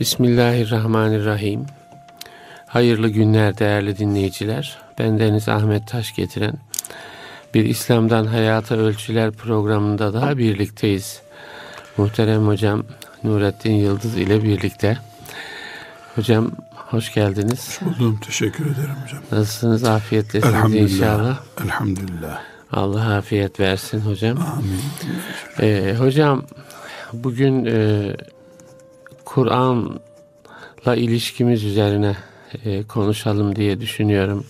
Bismillahirrahmanirrahim. Hayırlı günler değerli dinleyiciler. Ben Deniz Ahmet Taş getiren bir İslam'dan Hayata Ölçüler programında daha birlikteyiz. Muhterem hocam Nurettin Yıldız ile birlikte. Hocam hoş geldiniz. Hoş buldum. Teşekkür ederim hocam. Nasılsınız? Afiyetlesiniz inşallah. Elhamdülillah. Allah afiyet versin hocam. Amin. Ee, hocam bugün e, Kur'an'la ilişkimiz üzerine e, konuşalım diye düşünüyorum.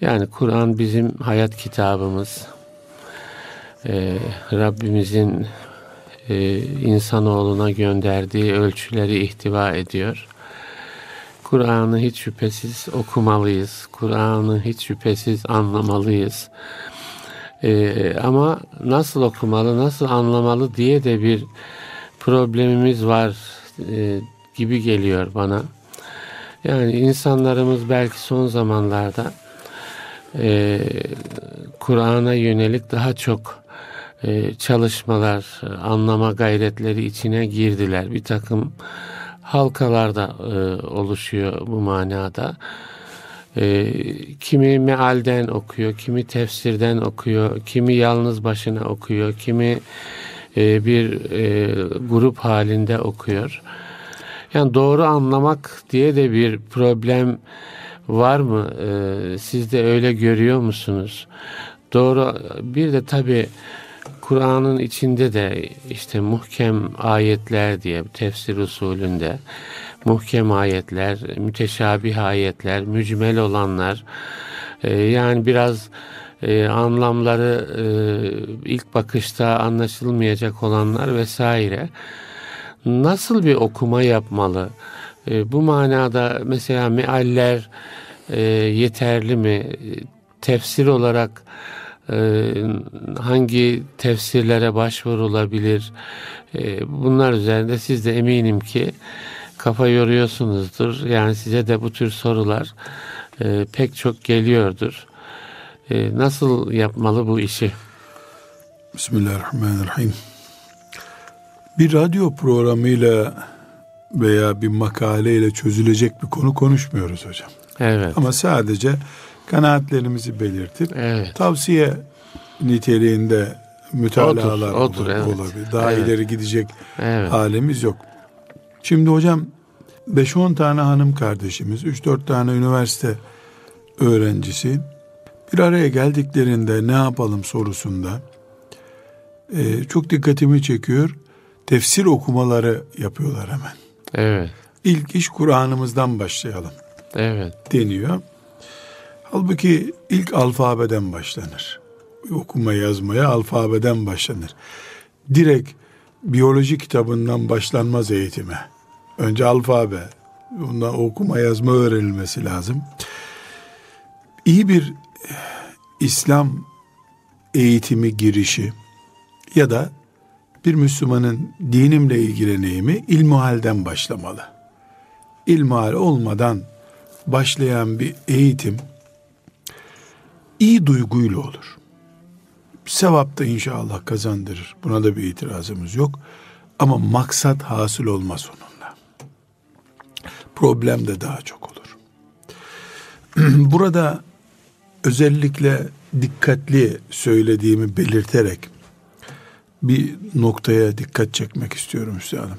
Yani Kur'an bizim hayat kitabımız. E, Rabbimizin e, insanoğluna gönderdiği ölçüleri ihtiva ediyor. Kur'an'ı hiç şüphesiz okumalıyız. Kur'an'ı hiç şüphesiz anlamalıyız. Ee, ama nasıl okumalı, nasıl anlamalı diye de bir problemimiz var e, gibi geliyor bana. Yani insanlarımız belki son zamanlarda e, Kur'an'a yönelik daha çok e, çalışmalar, anlama gayretleri içine girdiler. Bir takım halkalarda e, oluşuyor bu manada. E, kimi mealden okuyor, kimi tefsirden okuyor, kimi yalnız başına okuyor, kimi e, bir e, grup halinde okuyor. Yani doğru anlamak diye de bir problem var mı? E, siz de öyle görüyor musunuz? Doğru bir de tabi Kur'an'ın içinde de işte muhkem ayetler diye tefsir usulünde muhkem ayetler, müteşabih ayetler, mücmel olanlar e, yani biraz e, anlamları e, ilk bakışta anlaşılmayacak olanlar vesaire. Nasıl bir okuma yapmalı? E, bu manada mesela mealler e, yeterli mi? Tefsir olarak e, hangi tefsirlere başvurulabilir? E, bunlar üzerinde siz de eminim ki kafa yoruyorsunuzdur. Yani size de bu tür sorular e, pek çok geliyordur. E, nasıl yapmalı bu işi? Bismillahirrahmanirrahim. Bir radyo programıyla veya bir makaleyle çözülecek bir konu konuşmuyoruz hocam. Evet. Ama sadece kanaatlerimizi belirtip Evet. tavsiye niteliğinde mütalalar Otur, otur, evet. olabilir. Daha Evet. ileri gidecek Evet. halimiz yok. Şimdi hocam 5-10 tane hanım kardeşimiz, 3-4 tane üniversite öğrencisi bir araya geldiklerinde ne yapalım sorusunda e, çok dikkatimi çekiyor. Tefsir okumaları yapıyorlar hemen. Evet. İlk iş Kur'an'ımızdan başlayalım Evet. deniyor. Halbuki ilk alfabeden başlanır. Okuma yazmaya alfabeden başlanır. Direkt biyoloji kitabından başlanmaz eğitime. Önce alfabe, ondan okuma yazma öğrenilmesi lazım. İyi bir İslam eğitimi girişi ya da bir Müslümanın dinimle ilgileneyimi ilmuhalden başlamalı. İlmuhal olmadan başlayan bir eğitim iyi duyguyla olur. Sevap da inşallah kazandırır. Buna da bir itirazımız yok. Ama maksat hasıl olmaz onunla. Problem de daha çok olur. Burada özellikle dikkatli söylediğimi belirterek bir noktaya dikkat çekmek istiyorum üstadım.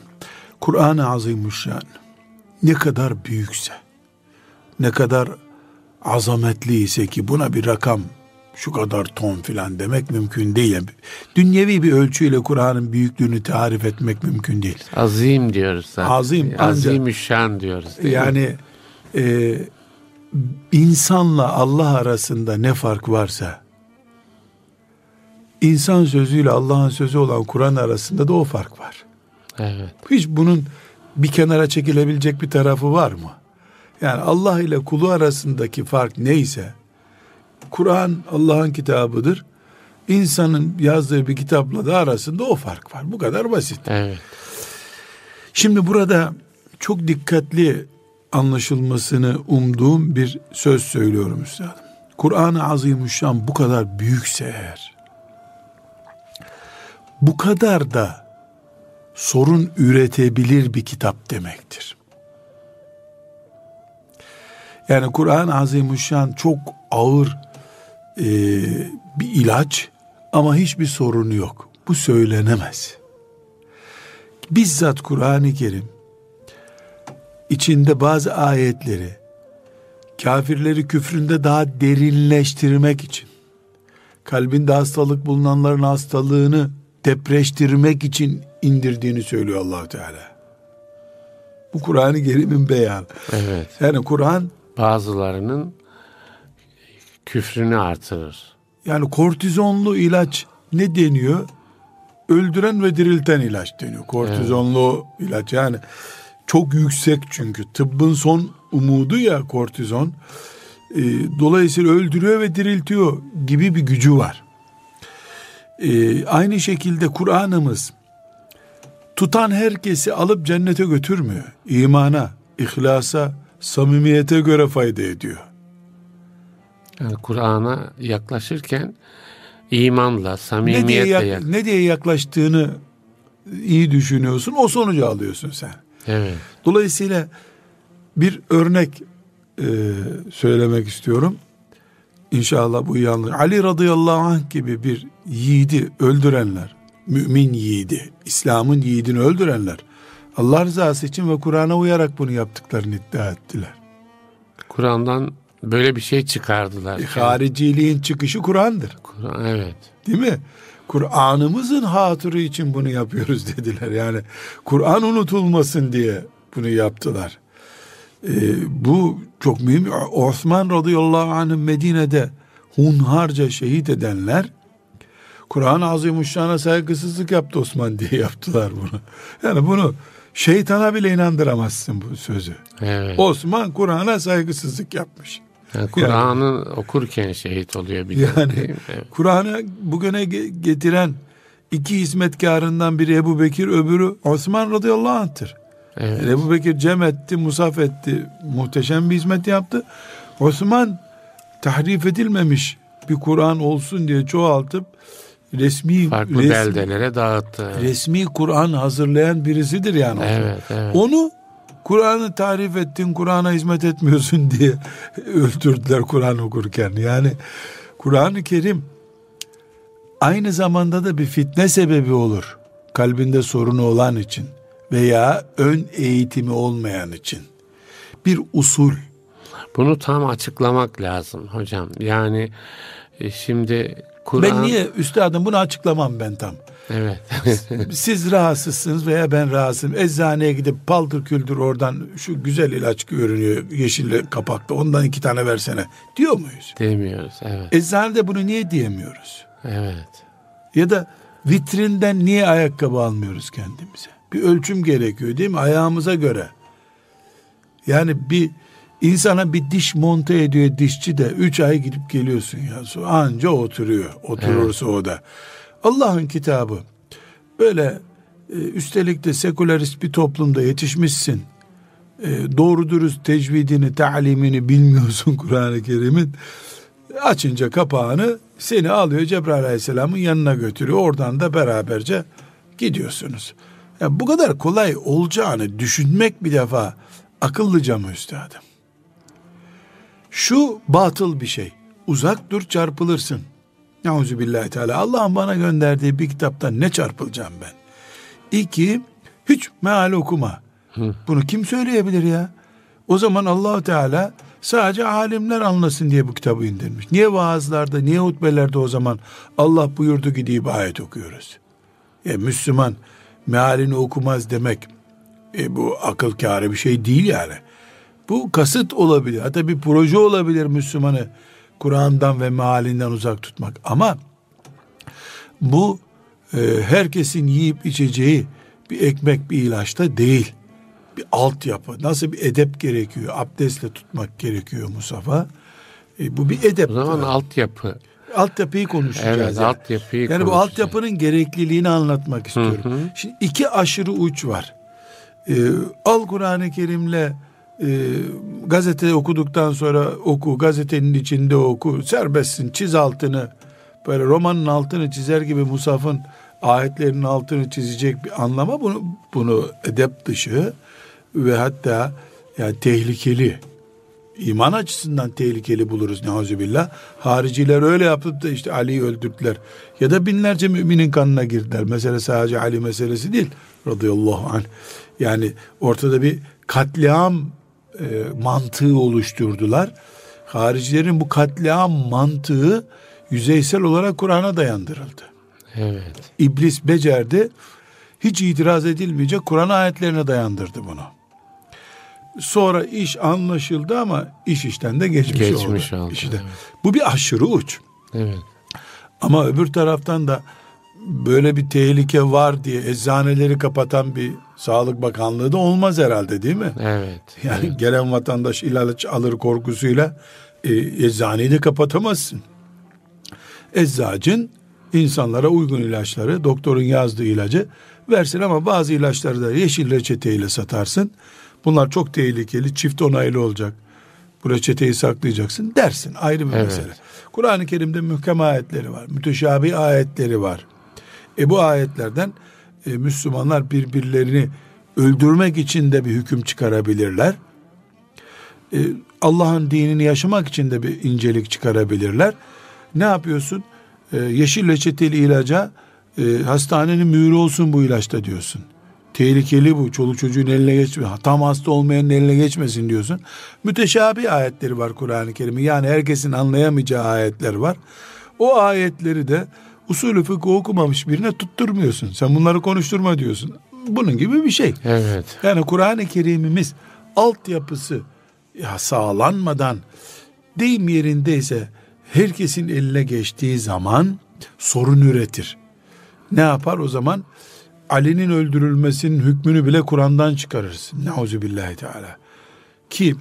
Kur'an-ı Azimuşşan ne kadar büyükse, ne kadar azametli ise ki buna bir rakam şu kadar ton filan demek mümkün değil. Yani dünyevi bir ölçüyle Kur'an'ın büyüklüğünü tarif etmek mümkün değil. Azim diyoruz zaten. Azim, ancak- Azimüşşan diyoruz. Yani e, insanla Allah arasında ne fark varsa insan sözüyle Allah'ın sözü olan Kur'an arasında da o fark var. Evet. Hiç bunun bir kenara çekilebilecek bir tarafı var mı? Yani Allah ile kulu arasındaki fark neyse Kur'an Allah'ın kitabıdır. İnsanın yazdığı bir kitapla da arasında o fark var. Bu kadar basit. Evet. Şimdi burada çok dikkatli anlaşılmasını umduğum bir söz söylüyorum üstadım. Kur'an-ı Azimüşşan bu kadar büyükse eğer, bu kadar da sorun üretebilir bir kitap demektir. Yani Kur'an-ı Azimüşşan çok ağır e, bir ilaç ama hiçbir sorunu yok. Bu söylenemez. Bizzat Kur'an-ı Kerim içinde bazı ayetleri kafirleri küfründe daha derinleştirmek için kalbinde hastalık bulunanların hastalığını depreştirmek için indirdiğini söylüyor allah Teala. Bu Kur'an-ı Kerim'in beyanı. Evet. Yani Kur'an Bazılarının küfrünü artırır. yani kortizonlu ilaç ne deniyor? Öldüren ve dirilten ilaç deniyor. Kortizonlu ilaç yani çok yüksek çünkü tıbbın son umudu ya kortizon. Ee, dolayısıyla öldürüyor ve diriltiyor gibi bir gücü var. Ee, aynı şekilde Kur'an'ımız tutan herkesi alıp cennete götürmüyor. İmana, ihlasa, samimiyete göre fayda ediyor. Yani Kur'an'a yaklaşırken imanla, Ne diye, samimiyetle yak- ne diye yaklaştığını iyi düşünüyorsun, o sonucu alıyorsun sen. Evet. Dolayısıyla bir örnek e, söylemek istiyorum. İnşallah bu yanlış. Ali radıyallahu anh gibi bir yiğidi öldürenler, mümin yiğidi, İslam'ın yiğidini öldürenler, Allah rızası için ve Kur'an'a uyarak bunu yaptıklarını iddia ettiler. Kur'an'dan böyle bir şey çıkardılar. E, hariciliğin çıkışı Kur'an'dır. Kur'an, evet. Değil mi? Kur'an'ımızın hatırı için bunu yapıyoruz dediler. Yani Kur'an unutulmasın diye bunu yaptılar. Ee, bu çok mühim. Osman radıyallahu anh'ın Medine'de hunharca şehit edenler Kur'an-ı Azimuşşan'a saygısızlık yaptı Osman diye yaptılar bunu. Yani bunu şeytana bile inandıramazsın bu sözü. Evet. Osman Kur'an'a saygısızlık yapmış. Yani Kur'an'ı okurken şehit oluyor bir. Yani? Evet. Kur'an'ı bugüne ge- getiren iki hizmetkarından biri Ebu Bekir, öbürü Osman radıyallahu anh'tır. Evet. Yani Ebu Bekir cem etti, musaf etti, muhteşem bir hizmet yaptı. Osman tahrif edilmemiş bir Kur'an olsun diye çoğaltıp resmi Farklı resmi, beldelere dağıttı. resmi Kur'an hazırlayan birisidir yani. Evet, evet. Onu Kur'an'ı tarif ettin, Kur'an'a hizmet etmiyorsun diye öldürdüler Kur'an okurken. Yani Kur'an-ı Kerim aynı zamanda da bir fitne sebebi olur. Kalbinde sorunu olan için veya ön eğitimi olmayan için. Bir usul. Bunu tam açıklamak lazım hocam. Yani e, şimdi Kur'an... Ben niye üstadım bunu açıklamam ben tam. Evet. Siz rahatsızsınız veya ben rahatsızım. Eczaneye gidip paldır küldür oradan şu güzel ilaç görünüyor yeşil kapakta ondan iki tane versene diyor muyuz? Demiyoruz. Evet. Eczanede bunu niye diyemiyoruz? Evet. Ya da vitrinden niye ayakkabı almıyoruz kendimize? Bir ölçüm gerekiyor değil mi? Ayağımıza göre. Yani bir insana bir diş monte ediyor dişçi de üç ay gidip geliyorsun ya. Anca oturuyor. Oturursa o da. Allah'ın kitabı. Böyle e, üstelik de sekülerist bir toplumda yetişmişsin. E, doğru dürüst tecvidini, talimini bilmiyorsun Kur'an-ı Kerim'in. Açınca kapağını seni alıyor Cebrail Aleyhisselam'ın yanına götürüyor. Oradan da beraberce gidiyorsunuz. Ya bu kadar kolay olacağını düşünmek bir defa akıllıca mı üstadım? Şu batıl bir şey. Uzak dur çarpılırsın. Nauzu billahi teala. Allah'ın bana gönderdiği bir kitaptan ne çarpılacağım ben? İki, hiç meal okuma. Bunu kim söyleyebilir ya? O zaman Allahu Teala sadece alimler anlasın diye bu kitabı indirmiş. Niye vaazlarda, niye hutbelerde o zaman Allah buyurdu ki diye bir ayet okuyoruz? E, Müslüman mealini okumaz demek e, bu akıl kârı bir şey değil yani. Bu kasıt olabilir. Hatta bir proje olabilir Müslümanı Kur'an'dan ve mealinden uzak tutmak. Ama bu e, herkesin yiyip içeceği bir ekmek bir ilaçta değil. Bir altyapı. Nasıl bir edep gerekiyor? Abdestle tutmak gerekiyor Musafa. E, bu bir edep. O zaman altyapı. altyapıyı konuşacağız. Evet, yani. altyapıyı Yani bu konuşacağız. altyapının gerekliliğini anlatmak istiyorum. Şimdi iki aşırı uç var. Ee, al Kur'an-ı Kerim'le e, gazete okuduktan sonra oku, gazetenin içinde oku, serbestsin, çiz altını, böyle romanın altını çizer gibi Musaf'ın ayetlerin altını çizecek bir anlama bunu bunu edep dışı ve hatta yani tehlikeli iman açısından tehlikeli buluruz neuzubillah. Hariciler öyle yapıp da işte Ali'yi öldürdüler. Ya da binlerce müminin kanına girdiler. Mesele sadece Ali meselesi değil. Radıyallahu anh. Yani ortada bir katliam e, mantığı oluşturdular. Haricilerin bu katliam mantığı yüzeysel olarak Kur'an'a dayandırıldı. Evet. İblis becerdi. Hiç itiraz edilmeyecek Kur'an ayetlerine dayandırdı bunu. Sonra iş anlaşıldı ama iş işten de geçmiş, Geçmiş oldu. oldu, İşte. evet. Bu bir aşırı uç. Evet. Ama öbür taraftan da böyle bir tehlike var diye eczaneleri kapatan bir Sağlık Bakanlığı da olmaz herhalde değil mi? Evet. Yani gelen vatandaş ilaç alır korkusuyla e, eczaneyi de kapatamazsın. Eczacın insanlara uygun ilaçları, doktorun yazdığı ilacı versin ama bazı ilaçları da yeşil reçeteyle satarsın. Bunlar çok tehlikeli, çift onaylı olacak. Bu reçeteyi saklayacaksın dersin. Ayrı bir Evet. mesele. Kur'an-ı Kerim'de mühkem ayetleri var. Müteşabih ayetleri var. E bu ayetlerden e, Müslümanlar birbirlerini öldürmek için de bir hüküm çıkarabilirler. E, Allah'ın dinini yaşamak için de bir incelik çıkarabilirler. Ne yapıyorsun? E, yeşil reçeteli ilaca e, hastanenin mührü olsun bu ilaçta diyorsun. Tehlikeli bu. Çoluk çocuğun eline geçme. Tam hasta olmayanın eline geçmesin diyorsun. Müteşabih ayetleri var Kur'an-ı Kerim'in. Yani herkesin anlayamayacağı ayetler var. O ayetleri de usulü fıkıh okumamış birine tutturmuyorsun. Sen bunları konuşturma diyorsun. Bunun gibi bir şey. Evet. Yani Kur'an-ı Kerim'imiz altyapısı ya sağlanmadan deyim yerindeyse herkesin eline geçtiği zaman sorun üretir. Ne yapar o zaman? Ali'nin öldürülmesinin hükmünü bile Kur'an'dan çıkarırsın. Neuzubillahi Teala. Ki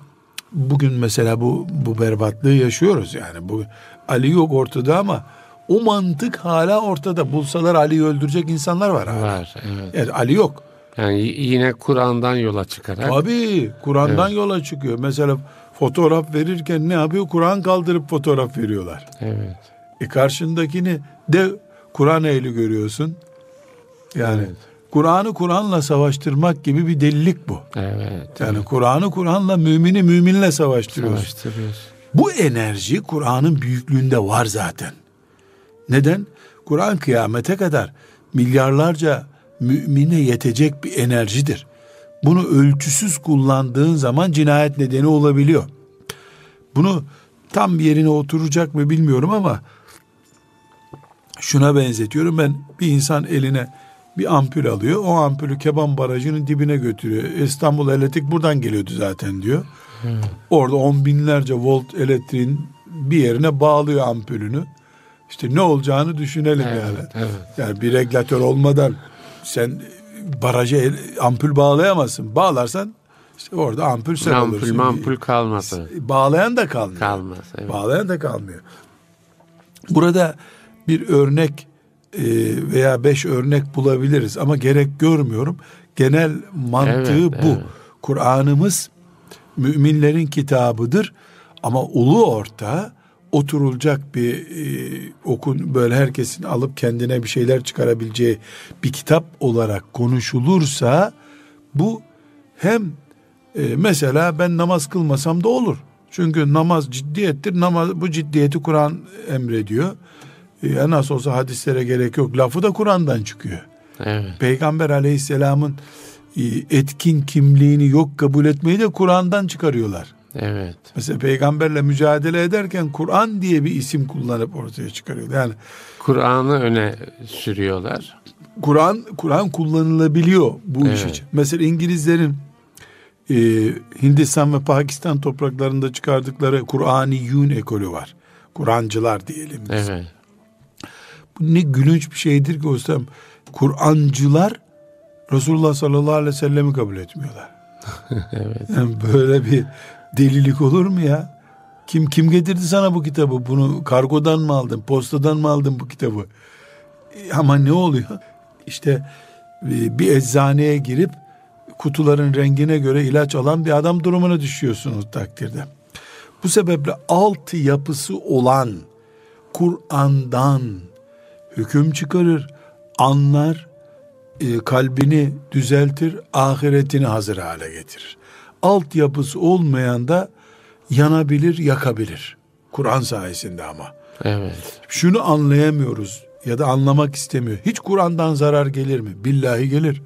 bugün mesela bu bu berbatlığı yaşıyoruz yani. Bu Ali yok ortada ama o mantık hala ortada. Bulsalar Ali'yi öldürecek insanlar var hala. Var. Evet. Evet, Ali yok. Yani yine Kur'an'dan yola çıkarak. Tabii Kur'an'dan yola çıkıyor. Mesela fotoğraf verirken ne yapıyor? Kur'an kaldırıp fotoğraf veriyorlar. Evet. E karşındakini de Kur'an ehli görüyorsun. Yani Evet. Kur'an'ı Kur'an'la savaştırmak gibi bir delilik bu. Evet. Yani Kur'an'ı Kur'an'la mümini müminle savaştırıyorsun. Savaştırıyoruz. Bu enerji Kur'an'ın büyüklüğünde var zaten. Neden? Kur'an kıyamete kadar milyarlarca mümine yetecek bir enerjidir. Bunu ölçüsüz kullandığın zaman cinayet nedeni olabiliyor. Bunu tam yerine oturacak mı bilmiyorum ama şuna benzetiyorum. Ben bir insan eline bir ampul alıyor. O ampulü Keban Barajı'nın dibine götürüyor. İstanbul Elektrik buradan geliyordu zaten diyor. Orada on binlerce volt elektriğin bir yerine bağlıyor ampulünü. İşte ne olacağını düşünelim Evet, yani. evet. Yani bir regülatör olmadan sen baraja el- ampul bağlayamazsın. Bağlarsan işte orada ampul sen Ampul olursun. mampul kalması. Bağlayan da kalmıyor. Kalmaz. Evet. Bağlayan da kalmıyor. Burada bir örnek e, veya beş örnek bulabiliriz ama gerek görmüyorum. Genel mantığı Evet, bu. evet. Kur'an'ımız müminlerin kitabıdır ama ulu orta oturulacak bir e, okun böyle herkesin alıp kendine bir şeyler çıkarabileceği bir kitap olarak konuşulursa bu hem e, mesela ben namaz kılmasam da olur. Çünkü namaz ciddiyettir. Namaz bu ciddiyeti Kur'an emrediyor. E, nasıl olsa hadislere gerek yok. Lafı da Kur'an'dan çıkıyor. Evet. Peygamber aleyhisselamın e, etkin kimliğini yok kabul etmeyi de Kur'an'dan çıkarıyorlar. Evet. Mesela peygamberle mücadele ederken Kur'an diye bir isim kullanıp ortaya çıkarıyorlar. Yani Kur'an'ı öne sürüyorlar. Kur'an Kur'an kullanılabiliyor bu iş Evet. için. Mesela İngilizlerin e, Hindistan ve Pakistan topraklarında çıkardıkları Kur'aniyun ekolü var. Kur'ancılar diyelim biz. Evet. Bu ne gülünç bir şeydir ki Ostam. Kur'ancılar Resulullah sallallahu aleyhi ve sellem'i kabul etmiyorlar. Evet. Yani böyle bir delilik olur mu ya? Kim kim getirdi sana bu kitabı? Bunu kargodan mı aldın? Postadan mı aldın bu kitabı? E, Ama ne oluyor? İşte e, bir eczaneye girip kutuların rengine göre ilaç alan bir adam durumuna düşüyorsunuz takdirde. Bu sebeple altı yapısı olan Kur'an'dan hüküm çıkarır. anlar, e, kalbini düzeltir, ahiretini hazır hale getirir. Altyapısı olmayan da yanabilir, yakabilir. Kur'an sayesinde ama. Evet. Şunu anlayamıyoruz ya da anlamak istemiyor. Hiç Kur'an'dan zarar gelir mi? Billahi gelir.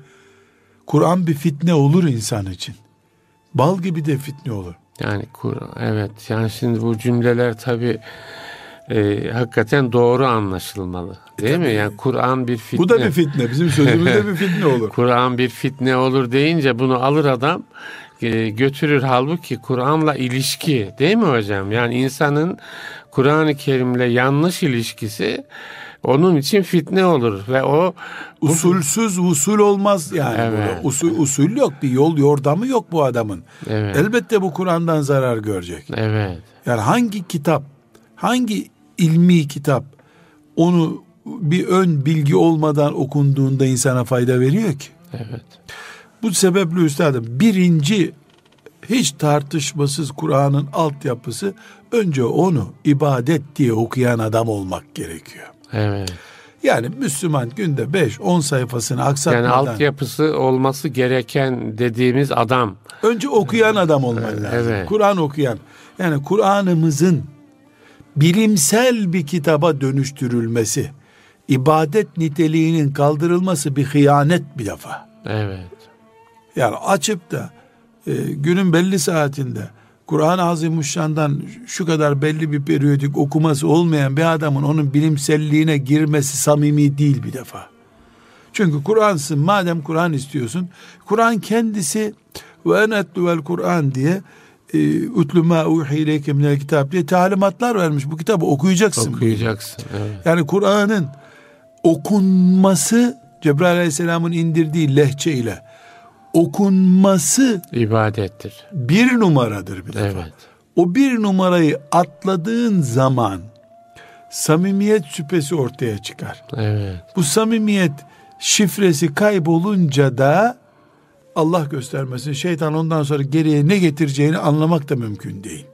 Kur'an bir fitne olur insan için. Bal gibi de fitne olur. Yani Kur'an evet yani şimdi bu cümleler tabi e, hakikaten doğru anlaşılmalı. Değil mi? Yani Kur'an bir fitne. Bu da bir fitne. Bizim sözümüzde bir fitne olur. Kur'an bir fitne olur deyince bunu alır adam e, götürür halbuki Kur'an'la ilişki değil mi hocam? Yani insanın Kur'an-ı Kerim'le yanlış ilişkisi onun için fitne olur ve o usulsüz usul olmaz yani. Evet. Usul, usul yok bir yol yordamı yok bu adamın. Evet. Elbette bu Kur'an'dan zarar görecek. Evet. Yani hangi kitap, hangi ilmi kitap onu bir ön bilgi olmadan okunduğunda insana fayda veriyor ki? Evet. Bu sebeple üstadım birinci hiç tartışmasız Kur'an'ın altyapısı önce onu ibadet diye okuyan adam olmak gerekiyor. Evet. Yani Müslüman günde 5-10 sayfasını aksatmadan Yani altyapısı olması gereken dediğimiz adam. önce okuyan adam olman lazım. Evet. Kur'an okuyan. Yani Kur'an'ımızın bilimsel bir kitaba dönüştürülmesi, ibadet niteliğinin kaldırılması bir hıyanet bir defa. Evet. Yani açıp da e, günün belli saatinde Kur'an-ı Azimuşşan'dan şu kadar belli bir periyodik okuması olmayan bir adamın onun bilimselliğine girmesi samimi değil bir defa. Çünkü Kur'ansın madem Kur'an istiyorsun Kur'an kendisi ve vel Kur'an diye e, utlu ma uhi minel kitap diye talimatlar vermiş. Bu kitabı okuyacaksın. Okuyacaksın. Evet. Yani Kur'an'ın okunması Cebrail Aleyhisselam'ın indirdiği lehçe ile okunması İbadettir. bir numaradır bir defa. Evet. O bir numarayı atladığın zaman samimiyet şüphesi ortaya çıkar. Evet. Bu samimiyet şifresi kaybolunca da Allah göstermesin şeytan ondan sonra geriye ne getireceğini anlamak da mümkün değil.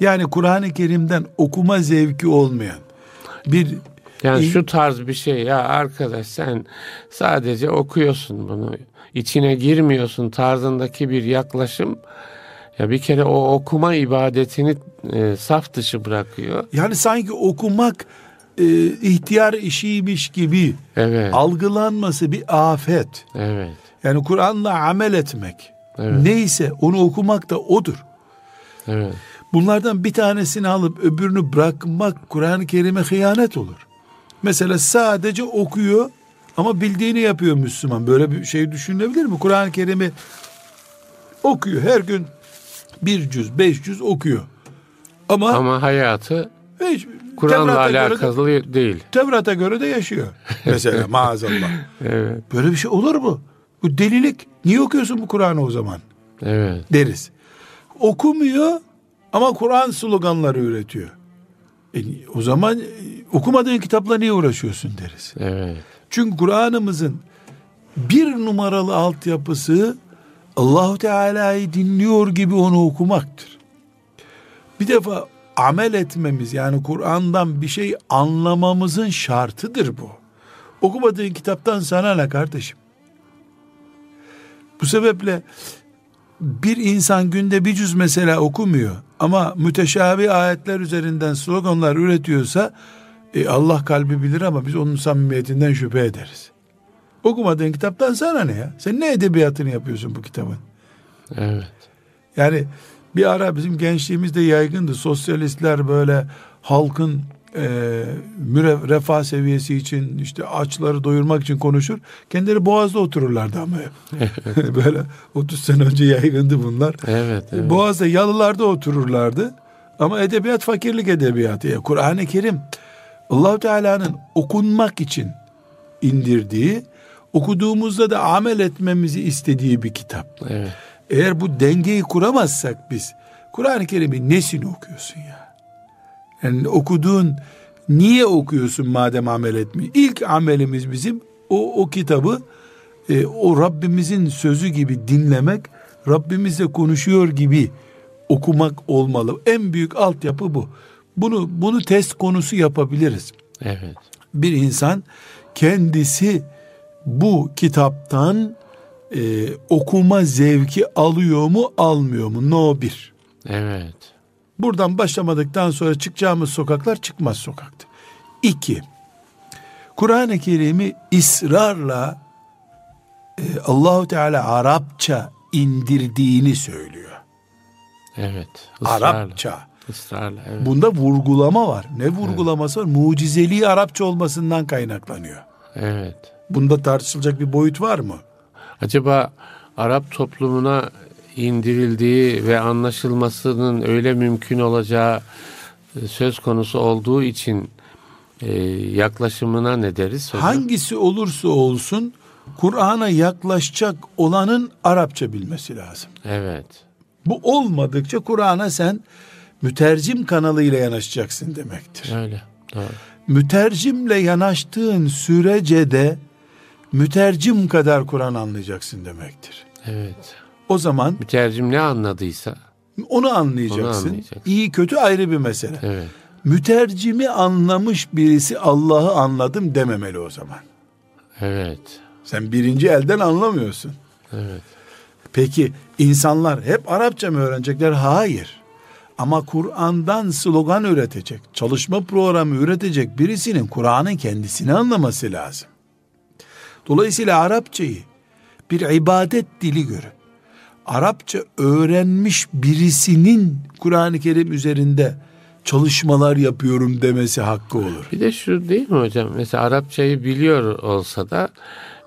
Yani Kur'an-ı Kerim'den okuma zevki olmayan bir Yani şu tarz bir şey ya arkadaş sen sadece okuyorsun bunu içine girmiyorsun tarzındaki bir yaklaşım ya bir kere o okuma ibadetini e, saf dışı bırakıyor. yani sanki okumak e, ihtiyar işiymiş gibi Evet. algılanması bir afet. Evet. Yani Kur'an'la amel etmek Evet. neyse onu okumak da odur. Evet. Bunlardan bir tanesini alıp öbürünü bırakmak Kur'an-ı Kerim'e hıyanet olur. Mesela sadece okuyor ama bildiğini yapıyor Müslüman. Böyle bir şey düşünülebilir mi? Kur'an-ı Kerim'i okuyor her gün bir cüz, beş cüz okuyor. Ama, Ama hayatı hiç, Kur'an'la göre de- alakalı değil. Tevrat'a göre de yaşıyor. Mesela maazallah. Evet. Böyle bir şey olur mu? Bu delilik. Niye okuyorsun bu Kur'an'ı o zaman? Evet. deriz. Okumuyor ama Kur'an sloganları üretiyor. E, o zaman okumadığın kitapla niye uğraşıyorsun deriz. Evet. Çünkü Kur'an'ımızın bir numaralı altyapısı Allahu Teala'yı dinliyor gibi onu okumaktır. Bir defa amel etmemiz yani Kur'an'dan bir şey anlamamızın şartıdır bu. Okumadığın kitaptan sana ne kardeşim? Bu sebeple bir insan günde bir cüz mesela okumuyor ama müteşabih ayetler üzerinden sloganlar üretiyorsa e, Allah kalbi bilir ama biz onun samimiyetinden şüphe ederiz. Okumadığın kitaptan sana ne ya? Sen ne edebiyatını yapıyorsun bu kitabın? Evet. Yani bir ara bizim gençliğimizde yaygındı. Sosyalistler böyle halkın e, refah seviyesi için işte açları doyurmak için konuşur. Kendileri boğazda otururlardı ama hep. böyle 30 sene önce yaygındı bunlar. Evet. evet. Boğaz'da yalılarda otururlardı. Ama edebiyat fakirlik edebiyatı. Ya Kur'an-ı Kerim Allahu Teala'nın okunmak için indirdiği, okuduğumuzda da amel etmemizi istediği bir kitap. Evet. Eğer bu dengeyi kuramazsak biz Kur'an-ı Kerim'in nesini okuyorsun ya? Yani okuduğun niye okuyorsun madem amel etmiyor? İlk amelimiz bizim o, o kitabı e, o Rabbimizin sözü gibi dinlemek, Rabbimizle konuşuyor gibi okumak olmalı. En büyük altyapı bu. Bunu bunu test konusu yapabiliriz. Evet. bir insan kendisi bu kitaptan e, okuma zevki alıyor mu almıyor mu? No bir. Evet. Buradan başlamadıktan sonra çıkacağımız sokaklar çıkmaz sokaktı. İki, Kur'an-ı Kerim'i ısrarla e, Allahu Teala Arapça indirdiğini söylüyor. Evet. Israrla. Arapça. Israrla. Evet. Bunda vurgulama var. Ne vurgulaması var? Mucizeliği Arapça olmasından kaynaklanıyor. Evet. Bunda tartışılacak bir boyut var mı? Acaba Arap toplumuna indirildiği ve anlaşılmasının öyle mümkün olacağı e, söz konusu olduğu için e, yaklaşımına ne deriz hocam? Hangisi olursa olsun Kur'an'a yaklaşacak olanın Arapça bilmesi lazım. Evet. Bu olmadıkça Kur'an'a sen mütercim kanalıyla yanaşacaksın demektir. Öyle. Doğru. Mütercimle yanaştığın sürece de mütercim kadar Kur'an anlayacaksın demektir. Evet. O zaman Mütercim ne anladıysa. onu anlayacaksın. Onu anlayacaksın. İyi kötü ayrı bir mesele. Evet. Mütercimi anlamış birisi Allah'ı anladım dememeli o zaman. Evet. Sen birinci elden anlamıyorsun. Evet. Peki insanlar hep Arapça mı öğrenecekler? Hayır. Ama Kur'an'dan slogan üretecek, çalışma programı üretecek birisinin Kur'an'ın kendisini anlaması lazım. Dolayısıyla Arapçayı bir ibadet dili görüp Arapça öğrenmiş birisinin Kur'an-ı Kerim üzerinde çalışmalar yapıyorum demesi hakkı olur. Bir de şu değil mi hocam? Mesela Arapçayı biliyor olsa da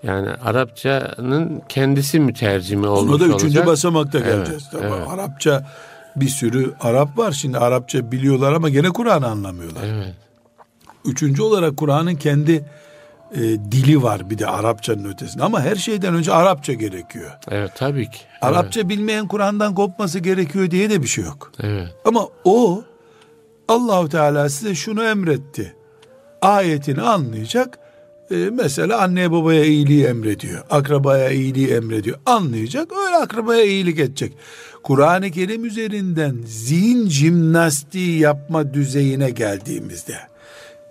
yani Arapçanın kendisi mütercimi olmuş Ona da üçüncü olacak. basamakta Evet, geleceğiz. Tabii evet. Arapça bir sürü Arap var şimdi Arapça biliyorlar ama gene Kur'an'ı anlamıyorlar. Evet. Üçüncü olarak Kur'an'ın kendi e, dili var bir de Arapçanın ötesinde. Ama her şeyden önce Arapça gerekiyor. Evet tabii ki. Arapça bilmeyen Kur'an'dan kopması gerekiyor diye de bir şey yok. Evet. Ama o Allahu Teala size şunu emretti. Ayetini anlayacak. E, mesela anneye babaya iyiliği emrediyor. Akrabaya iyiliği emrediyor. Anlayacak. Öyle akrabaya iyilik edecek. Kur'an-ı Kerim üzerinden zihin jimnastiği yapma düzeyine geldiğimizde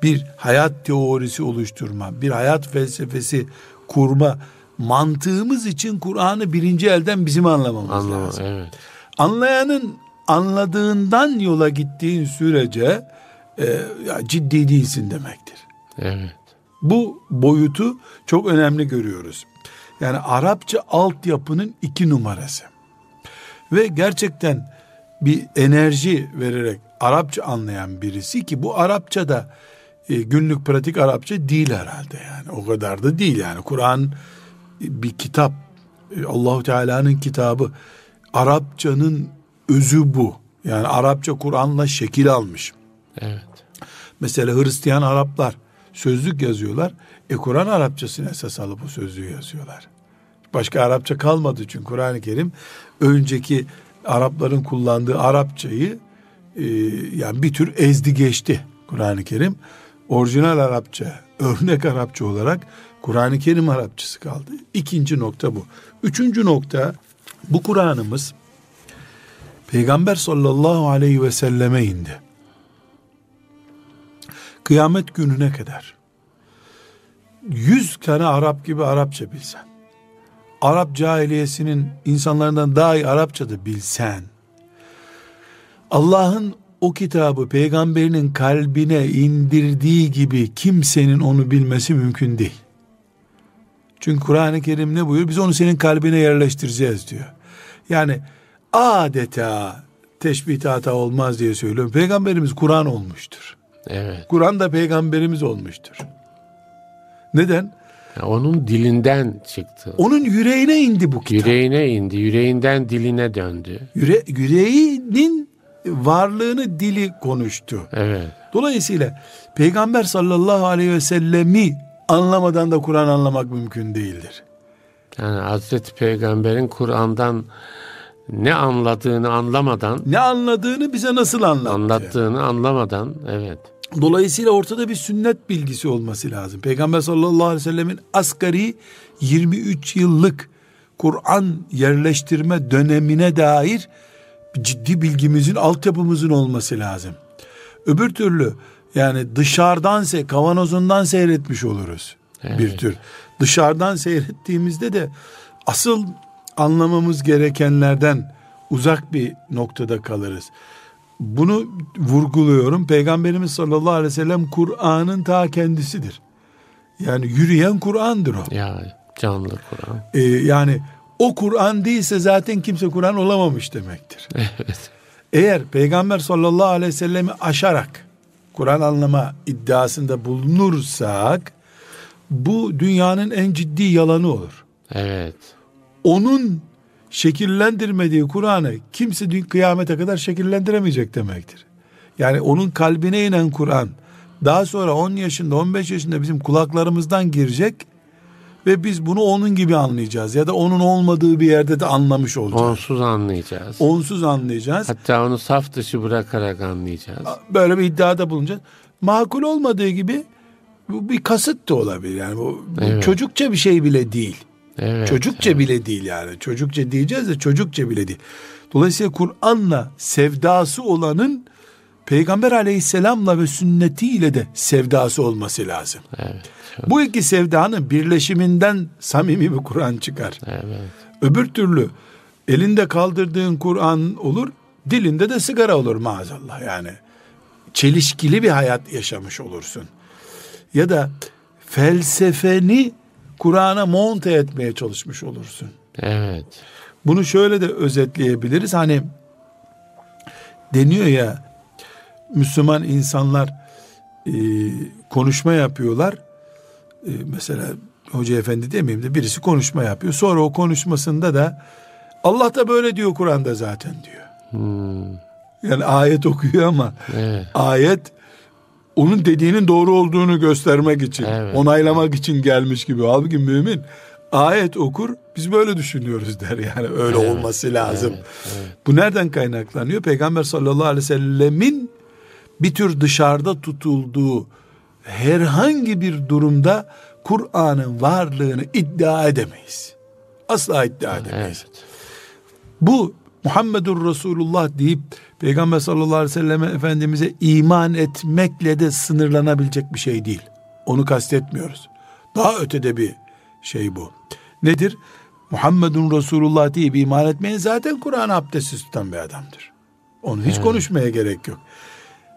bir hayat teorisi oluşturma, bir hayat felsefesi kurma mantığımız için Kur'an'ı birinci elden bizim anlamamız Anlama. lazım. Evet. Anlayanın anladığından yola gittiğin sürece e, ya ciddi değilsin demektir. Evet. Bu boyutu çok önemli görüyoruz. Yani Arapça altyapının iki numarası. Ve gerçekten bir enerji vererek Arapça anlayan birisi ki bu Arapça da e, günlük pratik Arapça değil herhalde yani o kadar da değil yani Kur'an bir kitap E, Allahu Teala'nın kitabı Arapçanın özü bu yani Arapça Kur'an'la şekil almış. Evet. Mesela Hristiyan Araplar sözlük yazıyorlar. E Kur'an Arapçasını esas alıp bu sözlüğü yazıyorlar. Başka Arapça kalmadığı için Kur'an-ı Kerim önceki Arapların kullandığı Arapçayı e, yani bir tür ezdi geçti Kur'an-ı Kerim. Orijinal Arapça, örnek Arapça olarak Kur'an-ı Kerim Arapçası kaldı. İkinci nokta bu. Üçüncü nokta bu Kur'an'ımız Peygamber sallallahu aleyhi ve selleme indi kıyamet gününe kadar yüz tane Arap gibi Arapça bilsen, Arap cahiliyesinin insanlarından daha iyi Arapça da bilsen, Allah'ın o kitabı peygamberinin kalbine indirdiği gibi kimsenin onu bilmesi mümkün değil. Çünkü Kur'an-ı Kerim ne buyuruyor? Biz onu senin kalbine yerleştireceğiz diyor. Yani adeta teşbih hata olmaz diye söylüyorum. Peygamberimiz Kur'an olmuştur. Evet. Kur'an da peygamberimiz olmuştur. Neden? Onun dilinden çıktı. Onun yüreğine indi bu kitap. Yüreğine indi. Yüreğinden diline döndü. Yüre, yüreğinin varlığını dili konuştu. Evet. Dolayısıyla Peygamber sallallahu aleyhi ve sellemi anlamadan da Kur'an anlamak mümkün değildir. Yani Hazreti Peygamber'in Kur'an'dan ne anladığını anlamadan, Ne anladığını bize nasıl anlattı? anlattığını anlamadan, evet. Dolayısıyla ortada bir sünnet bilgisi olması lazım. Peygamber sallallahu aleyhi ve sellemin asgari 23 yıllık Kur'an yerleştirme dönemine dair ciddi bilgimizin, altyapımızın olması lazım. Öbür türlü Yani dışarıdan se kavanozundan seyretmiş oluruz Evet. bir tür. Dışarıdan seyrettiğimizde de asıl anlamamız gerekenlerden uzak bir noktada kalırız. Bunu vurguluyorum. Peygamberimiz sallallahu aleyhi ve sellem Kur'an'ın ta kendisidir. Yani yürüyen Kur'an'dır o. Ya canlı Kur'an. Ee, yani o Kur'an değilse zaten kimse Kur'an olamamış demektir. Evet. Eğer Peygamber sallallahu aleyhi ve sellemi aşarak Kur'an anlama iddiasında bulunursak bu dünyanın en ciddi yalanı olur. Evet. Onun şekillendirmediği Kur'an'ı kimse dün kıyamete kadar şekillendiremeyecek demektir. Yani onun kalbine inen Kur'an daha sonra 10 yaşında 15 yaşında bizim kulaklarımızdan girecek ve biz bunu onun gibi anlayacağız ya da onun olmadığı bir yerde de anlamış olacağız. Onsuz anlayacağız. Onsuz anlayacağız. Hatta onu saf dışı bırakarak anlayacağız. Böyle bir iddiada bulunacağız. Makul olmadığı gibi bu bir kasıt da olabilir. Yani bu, bu Evet. çocukça bir şey bile değil. Evet. çocukça bile değil yani. Çocukça diyeceğiz de çocukça bile değil. Dolayısıyla Kur'an'la sevdası olanın Peygamber aleyhisselamla ve sünnetiyle de sevdası olması lazım. Evet. Bu iki sevdanın birleşiminden samimi bir Kur'an çıkar. Evet. Öbür türlü elinde kaldırdığın Kur'an olur, dilinde de sigara olur maazallah yani. Çelişkili bir hayat yaşamış olursun. Ya da felsefeni Kur'an'a monte etmeye çalışmış olursun. Evet. Bunu şöyle de özetleyebiliriz. Hani deniyor ya Müslüman insanlar e, konuşma yapıyorlar. E, mesela hoca efendi demeyeyim de birisi konuşma yapıyor. Sonra o konuşmasında da Allah da böyle diyor Kur'an'da zaten diyor. Hmm. Yani ayet okuyor ama Evet. ayet onun dediğinin doğru olduğunu göstermek için, Evet. onaylamak için gelmiş gibi. Halbuki mümin ayet okur, biz böyle düşünüyoruz der yani öyle Evet, olması lazım. evet, evet. Bu nereden kaynaklanıyor? Peygamber sallallahu aleyhi ve sellemin bir tür dışarıda tutulduğu herhangi bir durumda Kur'an'ın varlığını iddia edemeyiz. Asla iddia edemeyiz. Evet. Bu Muhammedur Resulullah deyip Peygamber sallallahu aleyhi ve selleme Efendimiz'e iman etmekle de sınırlanabilecek bir şey değil. Onu kastetmiyoruz. Daha ötede bir şey bu. Nedir? Muhammedun Resulullah deyip iman etmeyin zaten Kur'an abdestsiz tutan bir adamdır. Onu hiç konuşmaya gerek yok.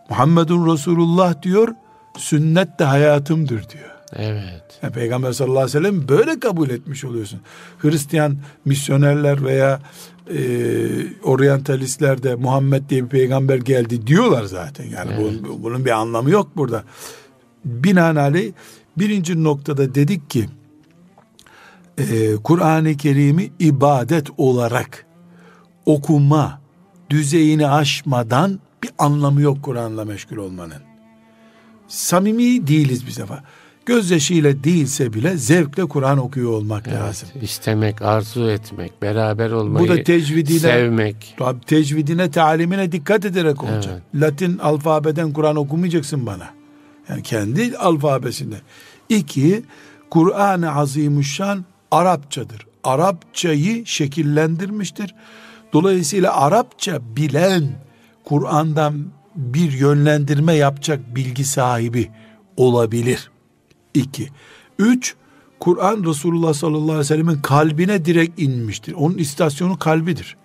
Muhammedun Resulullah diyor, sünnet de hayatımdır diyor. Evet. Yani Peygamber sallallahu aleyhi ve sellem böyle kabul etmiş oluyorsun. Hristiyan misyonerler veya e, oryantalistler de Muhammed diye bir peygamber geldi diyorlar zaten. Yani bunun, bunun bir anlamı yok burada. Binaenaleyh birinci noktada dedik ki e, Kur'an-ı Kerim'i ibadet olarak okuma düzeyini aşmadan bir anlamı yok Kur'an'la meşgul olmanın. Samimi değiliz bir sefer. Gözyaşıyla değilse bile zevkle Kur'an okuyor olmak lazım. İstemek, arzu etmek, beraber olmayı Bu da tecvidine, sevmek. Tabii tecvidine, talimine dikkat ederek olacak. Latin alfabeden Kur'an okumayacaksın bana. Yani kendi alfabesinde. İki, Kur'an-ı Azimuşşan Arapçadır. Arapçayı şekillendirmiştir. Dolayısıyla Arapça bilen Kur'an'dan bir yönlendirme yapacak bilgi sahibi olabilir. İki. Üç, Kur'an Resulullah sallallahu aleyhi ve sellemin kalbine direkt inmiştir. Onun istasyonu kalbidir.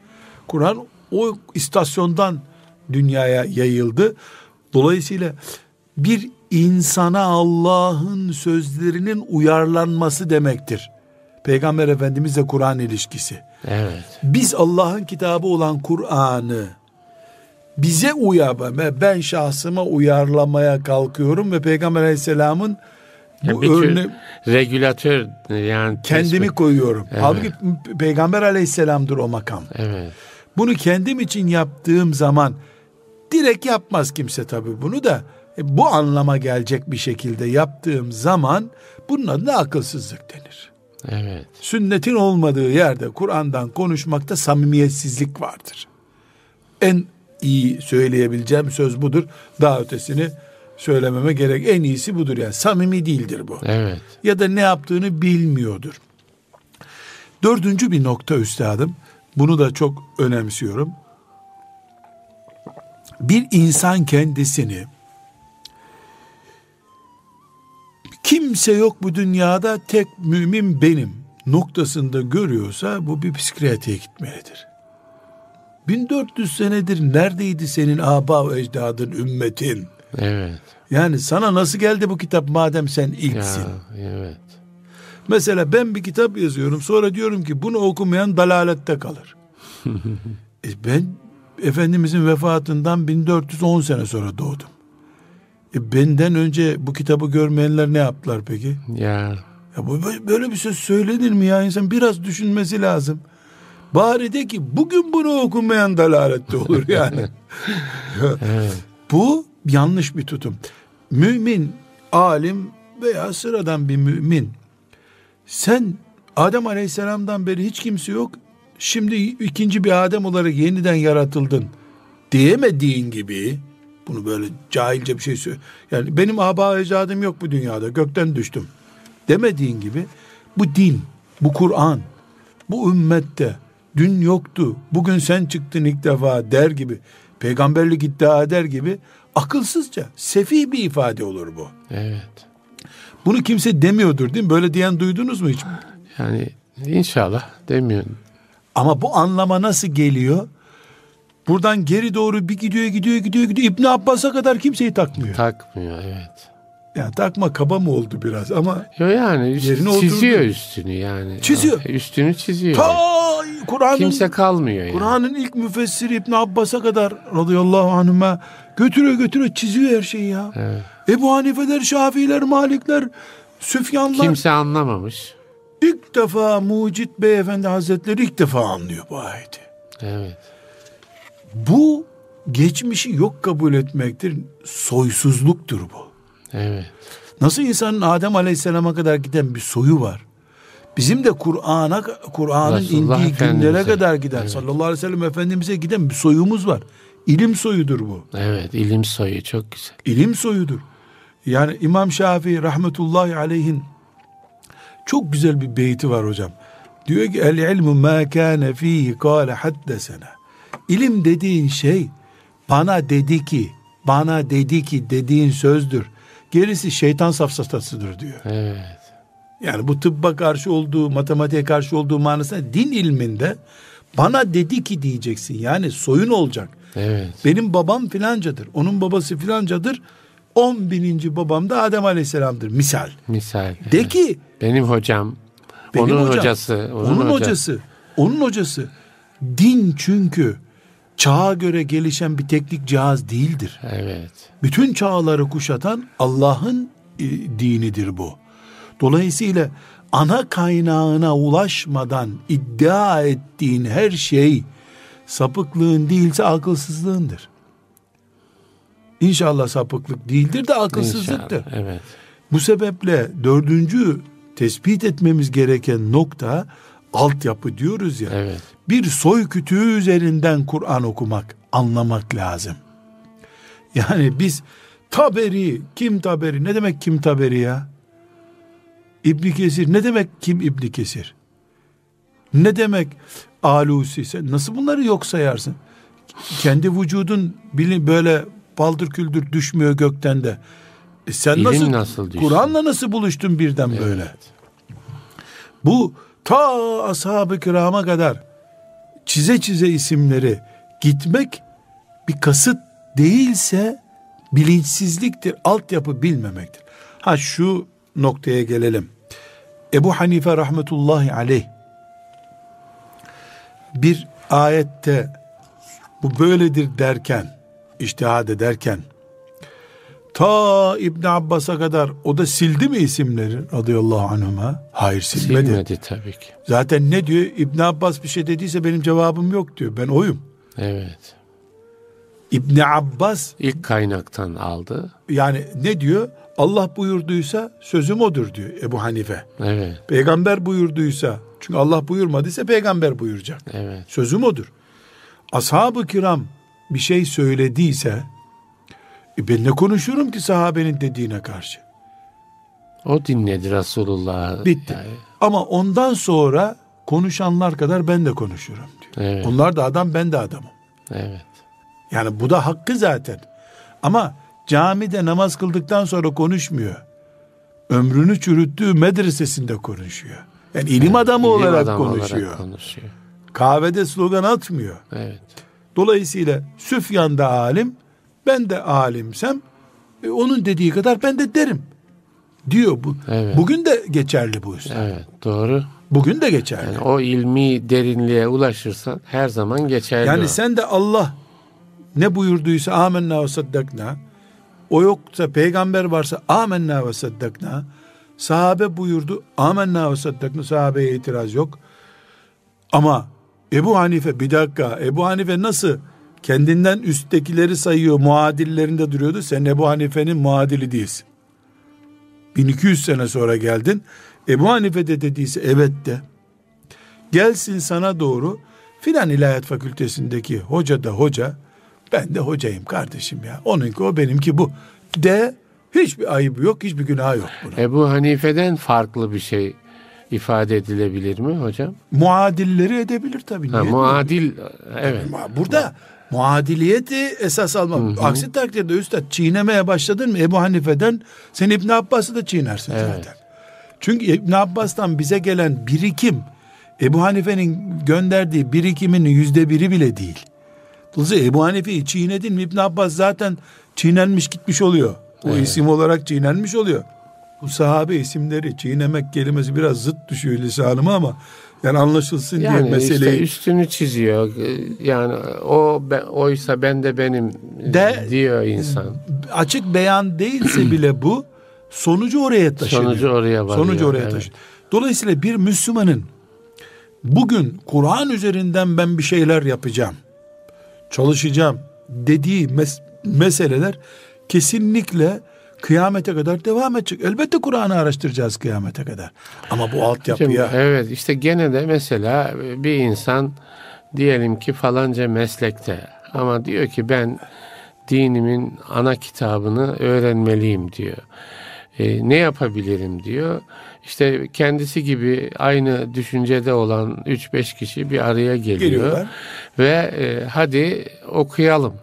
Kur'an o istasyondan dünyaya yayıldı. Dolayısıyla bir insana Allah'ın sözlerinin uyarlanması demektir. Peygamber Efendimizle Kur'an ilişkisi. Evet. Biz Allah'ın kitabı olan Kur'an'ı bize uyarma, ben şahsıma uyarlamaya kalkıyorum ve Peygamber Aleyhisselam'ın Ya bu bir tür örne regülatör yani kendimi tespit- koyuyorum. Evet. Halbuki Peygamber Aleyhisselam'dır o makam. Evet. Bunu kendim için yaptığım zaman direkt yapmaz kimse tabii bunu da e, bu anlama gelecek bir şekilde yaptığım zaman bunun adına akılsızlık denir. Evet. Sünnetin olmadığı yerde Kur'an'dan konuşmakta samimiyetsizlik vardır. En iyi söyleyebileceğim söz budur. Daha ötesini söylememe gerek. En iyisi budur yani. Samimi değildir bu. Evet. Ya da ne yaptığını bilmiyordur. Dördüncü bir nokta üstadım. Bunu da çok önemsiyorum. Bir insan kendisini kimse yok bu dünyada tek mümin benim noktasında görüyorsa bu bir psikiyatriye gitmelidir. 1400 senedir neredeydi senin aba ecdadın ümmetin? Evet. Yani sana nasıl geldi bu kitap madem sen ilksin? Ya, evet. Mesela ben bir kitap yazıyorum sonra diyorum ki bunu okumayan dalalette kalır. e ben Efendimizin vefatından 1410 sene sonra doğdum. E benden önce bu kitabı görmeyenler ne yaptılar peki? Ya Ya bu böyle bir söz söylenir mi ya insan biraz düşünmesi lazım. Bari de ki bugün bunu okumayan dalalette olur yani. evet. Bu yanlış bir tutum. Mümin, alim veya sıradan bir mümin. Sen Adem Aleyhisselam'dan beri hiç kimse yok. Şimdi ikinci bir Adem olarak yeniden yaratıldın diyemediğin gibi bunu böyle cahilce bir şey söyle. Yani benim aba ecadım yok bu dünyada. Gökten düştüm. Demediğin gibi bu din, bu Kur'an, bu ümmette dün yoktu. Bugün sen çıktın ilk defa der gibi. Peygamberlik iddia eder gibi akılsızca, sefih bir ifade olur bu. Evet. Bunu kimse demiyordur değil mi? Böyle diyen duydunuz mu hiç? Yani inşallah demiyorum. Ama bu anlama nasıl geliyor? Buradan geri doğru bir gidiyor, gidiyor, gidiyor, gidiyor. İbn Abbas'a kadar kimseyi takmıyor. Takmıyor evet. Yani takma kaba mı oldu biraz ama Yo yani üst- Yerine çiziyor oturdu. üstünü yani. Çiziyor. Üstünü çiziyor. ta Kur'an'ın Kimse kalmıyor yani. Kur'an'ın ilk müfessiri İbn Abbas'a kadar radıyallahu anhüme götürüyor götürüyor çiziyor her şeyi ya. Evet. Ebu Hanife'ler, Şafiiler, Malikler, Süfyanlar Kimse anlamamış. ilk defa Mucit Beyefendi Hazretleri ilk defa anlıyor bu ayeti. Evet. Bu geçmişi yok kabul etmektir. Soysuzluktur bu. Evet. Nasıl insanın Adem Aleyhisselam'a kadar giden bir soyu var. Bizim de Kur'an'a Kur'an'ın indiği günlere kadar giden Evet. sallallahu aleyhi ve sellem efendimize giden bir soyumuz var. İlim soyudur bu. Evet. ilim soyu çok güzel. İlim soyudur. Yani İmam Şafii rahmetullahi aleyhin çok güzel bir beyti var hocam. Diyor ki el ilmu ma kana fihi kâle haddesena. İlim dediğin şey bana dedi ki, bana dedi ki dediğin sözdür. Gerisi şeytan safsatasıdır diyor. Evet. Yani bu tıbba karşı olduğu, matematiğe karşı olduğu manasında din ilminde bana dedi ki diyeceksin. Yani soyun olacak. Evet. Benim babam filancadır. Onun babası filancadır. On bininci babam da Adem Aleyhisselam'dır. Misal. Misal. De evet. ki Benim hocam. benim onun hocam, hocası. Onun, hoca- hocası. Onun hocası. Din çünkü çağa göre gelişen bir teknik cihaz değildir. Evet. Bütün çağları kuşatan Allah'ın e, dinidir bu. Dolayısıyla ana kaynağına ulaşmadan iddia ettiğin her şey sapıklığın değilse akılsızlığındır. İnşallah sapıklık değildir de akılsızlıktır. İnşallah. Evet. Bu sebeple dördüncü tespit etmemiz gereken nokta altyapı diyoruz ya. Evet. Bir soy kütüğü üzerinden Kur'an okumak, anlamak lazım. Yani biz Taberi, kim Taberi? Ne demek kim Taberi ya? İbni Kesir, ne demek kim İbni Kesir? Ne demek Alusi? Sen nasıl bunları yok sayarsın? Kendi vücudun bili- böyle baldır küldür düşmüyor gökten de. E sen İlim nasıl, nasıl? Kur'an'la nasıl buluştun birden böyle? Bu ta ashab-ı kirama kadar çize çize isimleri gitmek bir kasıt değilse bilinçsizliktir, altyapı bilmemektir. Ha şu noktaya gelelim. Ebu Hanife rahmetullahi aleyh bir ayette bu böyledir derken, iştihad ederken ta İbn Abbas'a kadar o da sildi mi isimleri radıyallahu anhuma? Hayır silmedi. Silmedi tabii ki. Zaten ne diyor? İbn Abbas bir şey dediyse benim cevabım yok diyor. Ben oyum. Evet. İbn Abbas İlk kaynaktan aldı. yani ne diyor? Allah buyurduysa sözüm odur diyor Ebu Hanife. Evet. Peygamber buyurduysa çünkü Allah buyurmadıysa peygamber buyuracak. Evet. Sözüm odur. Ashab-ı kiram bir şey söylediyse e ben ne konuşurum ki sahabenin dediğine karşı? O dinledi Resulullah. Bitti. Yani, Ama ondan sonra konuşanlar kadar ben de konuşurum diyor. evet. Onlar da adam ben de adamım. Evet. Yani bu da hakkı zaten. Ama camide namaz kıldıktan sonra konuşmuyor. ömrünü çürüttüğü medresesinde konuşuyor. Yani ilim adamı İlim olarak adamı konuşuyor. Olarak konuşuyor. Kahvede slogan atmıyor. Evet. Dolayısıyla Süfyan da alim, ben de alimsem e, onun dediği kadar ben de derim diyor bu. Evet. Bugün de geçerli bu üstad. Evet. Doğru. Bugün de geçerli. Yani o ilmi derinliğe ulaşırsan her zaman geçerli. Yani o. sen de Allah ne buyurduysa amenna ve saddakna o yoksa peygamber varsa amenna ve saddakna sahabe buyurdu amenna ve saddakna sahabeye itiraz yok. Ama Ebu Hanife bir dakika Ebu Hanife nasıl? Kendinden üsttekileri sayıyor muadillerinde duruyordu. Sen Ebu Hanife'nin muadili değilsin. 1200 sene sonra geldin. Ebu Hanife de dediyse evet de. Gelsin sana doğru filan ilahiyat fakültesindeki hoca da hoca ben de hocayım kardeşim ya onunki o benimki bu de hiçbir ayıbı yok hiçbir günahı yok bunun. Ebu Hanife'den farklı bir şey ifade edilebilir mi hocam? Muadilleri edebilir tabii. Ha, niye muadil evet. Ama Burada muadiliyeti esas alma. Aksi takdirde üstad çiğnemeye başladın mı Ebu Hanife'den sen İbn Abbas'ı da çiğnersin Evet. zaten. Çünkü İbn Abbas'tan bize gelen birikim Ebu Hanife'nin gönderdiği birikiminin yüzde biri bile değil. Dolayısıyla Ebu Hanife'yi çiğnedin mi İbn Abbas zaten çiğnenmiş gitmiş oluyor. O Evet. isim olarak çiğnenmiş oluyor. Bu sahabe isimleri çiğnemek kelimesi biraz zıt düşüyor lisanıma ama yani anlaşılsın diye Yani meseleyi işte üstünü çiziyor. Yani o be- oysa ben de benim De- diyor insan. açık beyan değilse bile bu sonucu oraya taşıyor. Sonucu oraya varıyor. Sonucu oraya evet. taşıyor. Dolayısıyla bir Müslümanın bugün Kur'an üzerinden ben bir şeyler yapacağım, çalışacağım dediği mes- meseleler kesinlikle kıyamete kadar devam edecek. Elbette Kur'an'ı araştıracağız kıyamete kadar. Ama bu altyapıya evet işte gene de mesela bir insan diyelim ki falanca meslekte ama diyor ki ben dinimin ana kitabını öğrenmeliyim diyor. E, ne yapabilirim diyor. İşte kendisi gibi aynı düşüncede olan 3-5 kişi bir araya geliyor. Geliyorlar. Ve e, hadi okuyalım.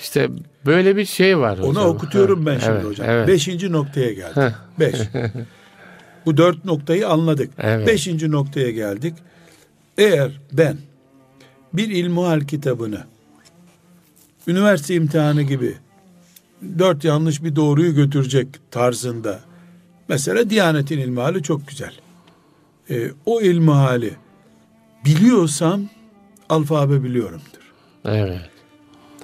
İşte böyle bir şey var hocam. Onu okutuyorum Ha, ben şimdi evet, hocam. Evet. Beşinci noktaya geldik. Beş. Bu dört noktayı anladık. Evet. Beşinci noktaya geldik. Eğer ben bir ilmuhal kitabını üniversite imtihanı gibi dört yanlış bir doğruyu götürecek tarzında mesela Diyanet'in ilmihali çok güzel. Ee, o ilmihali biliyorsam alfabe biliyorumdur. Evet.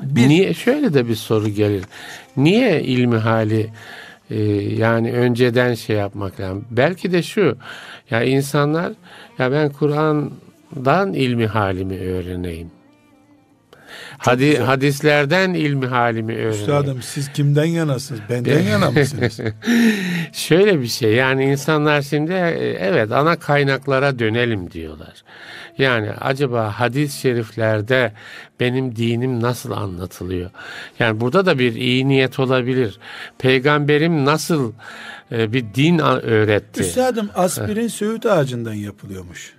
Bir- Niye şöyle de bir soru gelir. Niye ilmi hali e, yani önceden şey yapmak lazım? Belki de şu. Ya insanlar ya ben Kur'an'dan ilmi halimi öğreneyim. Hadi güzel. hadislerden ilmi halimi öğreneyim. Üstadım siz kimden yanasınız? Benden yana mısınız? Şöyle bir şey yani insanlar şimdi e, evet ana kaynaklara dönelim diyorlar. Yani acaba hadis-i şeriflerde benim dinim nasıl anlatılıyor? Yani burada da bir iyi niyet olabilir. Peygamberim nasıl e, bir din öğretti? Üstadım aspirin söğüt ağacından yapılıyormuş.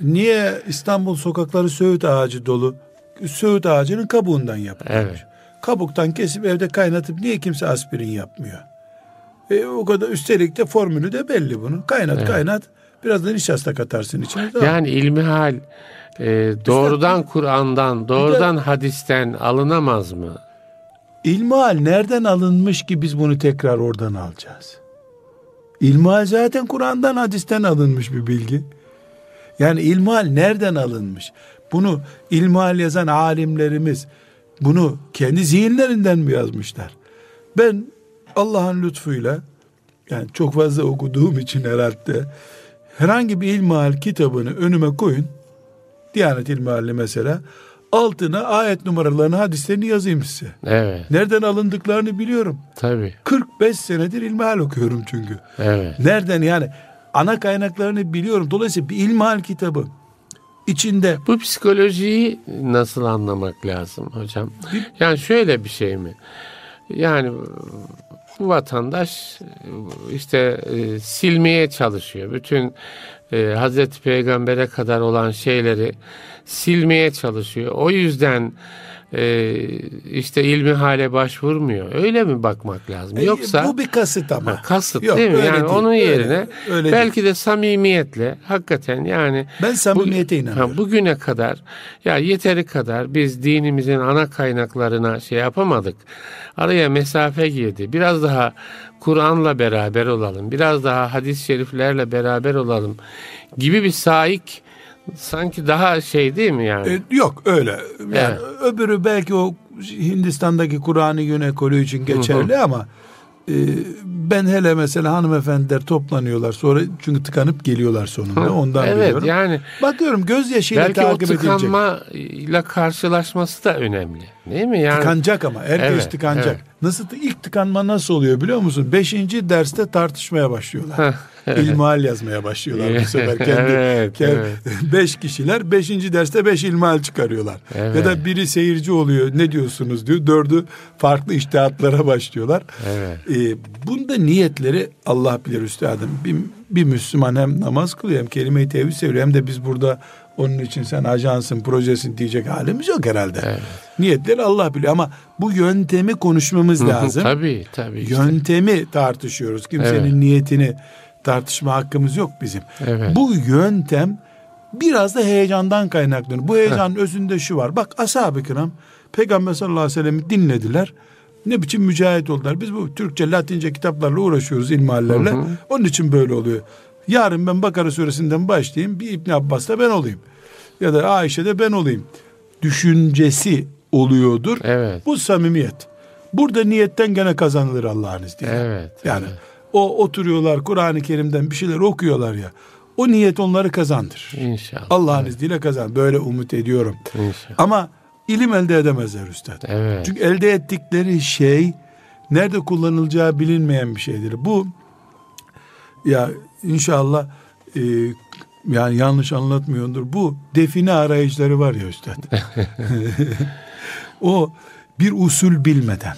Niye İstanbul sokakları söğüt ağacı dolu? Söğüt ağacının kabuğundan yapılıyormuş. Evet. Kabuktan kesip evde kaynatıp niye kimse aspirin yapmıyor? E, o kadar üstelik de formülü de belli bunun. Kaynat kaynat. Biraz da nişasta katarsın içine. Tamam. Yani ilmihal e, doğrudan Kur'an'dan, doğrudan hadisten alınamaz mı? İlmihal nereden alınmış ki biz bunu tekrar oradan alacağız? İlmihal zaten Kur'an'dan hadisten alınmış bir bilgi. Yani ilmihal nereden alınmış? Bunu ilmihal yazan alimlerimiz bunu kendi zihinlerinden mi yazmışlar? Ben Allah'ın lütfuyla yani çok fazla okuduğum için herhalde herhangi bir ilmihal kitabını önüme koyun. Diyanet İlmihali mesela altına ayet numaralarını hadislerini yazayım size. Evet, Nereden alındıklarını biliyorum. tabii. 45 senedir ilmihal okuyorum çünkü. Evet. Nereden yani ana kaynaklarını biliyorum. Dolayısıyla bir ilmihal kitabı içinde Bu psikolojiyi nasıl anlamak lazım hocam? Yani şöyle bir şey mi? Yani bu vatandaş işte e, silmeye çalışıyor. Bütün e, Hazreti Peygamber'e kadar olan şeyleri silmeye çalışıyor. O yüzden e, işte ilmi hale başvurmuyor. Öyle mi bakmak lazım? E, Yoksa bu bir kasıt ama. Ha, kasıt Yok, değil mi? Yani değil, onun öyle- yerine öyle belki değil. de samimiyetle hakikaten yani ben samimiyete inanıyorum. Ha, bugüne kadar ya yeteri kadar biz dinimizin ana kaynaklarına şey yapamadık. Araya mesafe girdi. Biraz daha Kur'an'la beraber olalım. Biraz daha hadis-i şeriflerle beraber olalım gibi bir saik sanki daha şey değil mi yani? E, yok öyle. Yani Evet. öbürü belki o Hindistan'daki Kur'an-ı gün için geçerli ama e, ben hele mesela hanımefendiler toplanıyorlar sonra çünkü tıkanıp geliyorlar sonunda ondan evet biliyorum. yani Bakıyorum gözyaşıyla belki o takip edilecek. tıkanma ile karşılaşması da önemli. Değil mi? Yani Tıkanacak ama herkes Evet, tıkanacak. evet. Nasıl ilk tıkanma nasıl oluyor biliyor musun? Beşinci derste tartışmaya başlıyorlar. İlmihal yazmaya başlıyorlar bu sefer. Kendi, Evet, kendi- evet. Beş kişiler beşinci derste beş ilmihal çıkarıyorlar. Evet. Ya da biri seyirci oluyor ne diyorsunuz diyor. Dördü farklı iştihatlara başlıyorlar. Evet. Ee, bunda niyetleri Allah bilir üstadım. Bir, bir Müslüman hem namaz kılıyor hem kelime-i tevhid seviyor hem de biz burada onun için sen ajansın, projesin diyecek halimiz yok herhalde. Evet. Niyetleri Allah biliyor ama bu yöntemi konuşmamız lazım. tabii tabii. işte. Yöntemi tartışıyoruz. Kimsenin Evet. niyetini tartışma hakkımız yok bizim. Evet. Bu yöntem biraz da heyecandan kaynaklanıyor. Bu heyecanın özünde şu var. Bak ashab-ı kiram Peygamber sallallahu aleyhi ve sellem'i dinlediler. Ne biçim mücahit oldular. Biz bu Türkçe, Latince kitaplarla uğraşıyoruz ilmihallerle. Hı hı. Onun için böyle oluyor. Yarın ben Bakara suresinden başlayayım. Bir İbn Abbas'ta ben olayım. Ya da Ayşe'de ben olayım. Düşüncesi oluyordur. Evet. Bu samimiyet. Burada niyetten gene kazanılır Allah'ın izniyle. Evet. Yani evet. O oturuyorlar Kur'an-ı Kerim'den bir şeyler okuyorlar ya. O niyet onları kazandırır. İnşallah. Allah'ın izniyle kazan. Böyle umut ediyorum. İnşallah. Ama ilim elde edemezler üstad. Evet. Çünkü elde ettikleri şey nerede kullanılacağı bilinmeyen bir şeydir. Bu ya inşallah e, yani yanlış anlatmıyordur. Bu define arayışları var ya üstad. o bir usul bilmeden,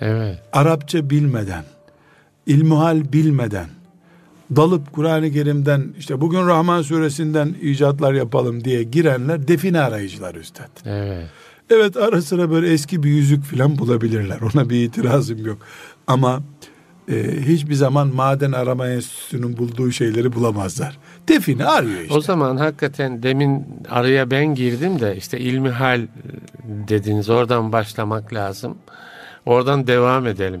Evet. Arapça bilmeden, ilmuhal bilmeden, dalıp Kur'an-ı Kerim'den işte bugün Rahman suresinden icatlar yapalım diye girenler define arayıcılar üstad. Evet. Evet ara sıra böyle eski bir yüzük falan bulabilirler. Ona bir itirazım yok. Ama e, hiçbir zaman maden arama enstitüsünün bulduğu şeyleri bulamazlar. Define arıyor işte. O zaman hakikaten demin araya ben girdim de işte ilmihal dediniz oradan başlamak lazım. Oradan devam edelim.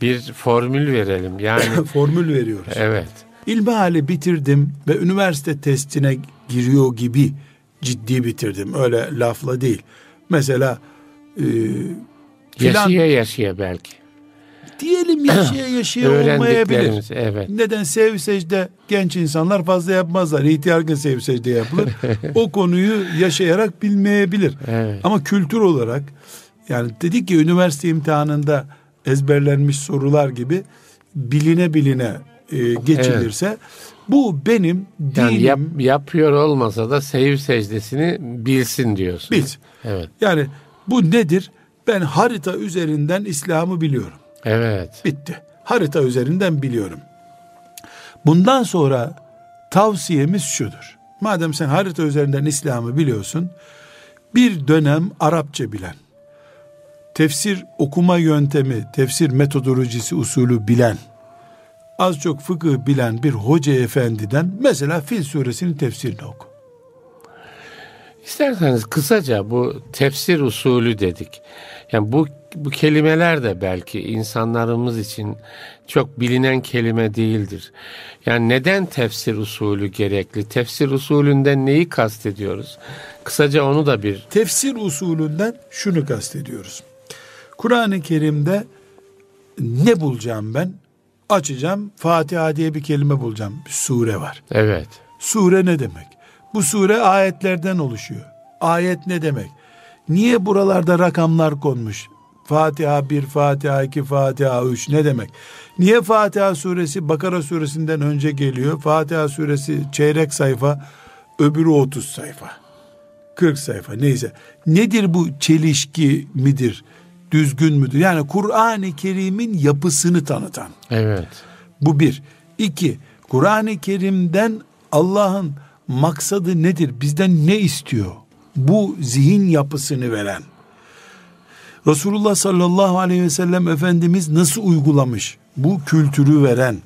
Bir formül verelim. Yani Formül veriyoruz. evet. İlmi hali bitirdim ve üniversite testine giriyor gibi ciddi bitirdim. Öyle lafla değil. Mesela e, filan Yaşaya yaşaya belki. diyelim yaşaya yaşaya olmayabilir. Evet. Neden sev secde genç insanlar fazla yapmazlar. İhtiyarken sev secde yapılır. o konuyu yaşayarak bilmeyebilir. Evet. Ama kültür olarak yani dedik ki üniversite imtihanında ezberlenmiş sorular gibi biline biline e, geçilirse bu benim Yani dinim yap, yapıyor olmasa da sev secdesini bilsin diyorsun. bil. Evet. Yani bu nedir? Ben harita üzerinden İslam'ı biliyorum. Evet. Bitti. Harita üzerinden biliyorum. Bundan sonra tavsiyemiz şudur. Madem sen harita üzerinden İslam'ı biliyorsun, bir dönem Arapça bilen, tefsir okuma yöntemi, tefsir metodolojisi usulü bilen, az çok fıkıh bilen bir hoca efendiden mesela Fil suresinin tefsirini oku. İsterseniz kısaca bu tefsir usulü dedik. Yani bu bu kelimeler de belki insanlarımız için çok bilinen kelime değildir. Yani neden tefsir usulü gerekli? Tefsir usulünden neyi kastediyoruz? Kısaca onu da bir Tefsir usulünden şunu kastediyoruz. Kur'an-ı Kerim'de ne bulacağım ben? Açacağım Fatiha diye bir kelime bulacağım. Bir sure var. evet. Sure ne demek? Bu sure ayetlerden oluşuyor. Ayet ne demek? Niye buralarda rakamlar konmuş? Fatiha 1, Fatiha 2, Fatiha 3 ne demek? Niye Fatiha suresi Bakara suresinden önce geliyor? Fatiha suresi çeyrek sayfa, öbürü 30 sayfa. 40 sayfa neyse. Nedir bu çelişki midir? Düzgün müdür? Yani Kur'an-ı Kerim'in yapısını tanıtan. Evet. Bu bir. İki, Kur'an-ı Kerim'den Allah'ın maksadı nedir? Bizden ne istiyor? Bu zihin yapısını veren. Resulullah sallallahu aleyhi ve sellem Efendimiz nasıl uygulamış? Bu kültürü veren.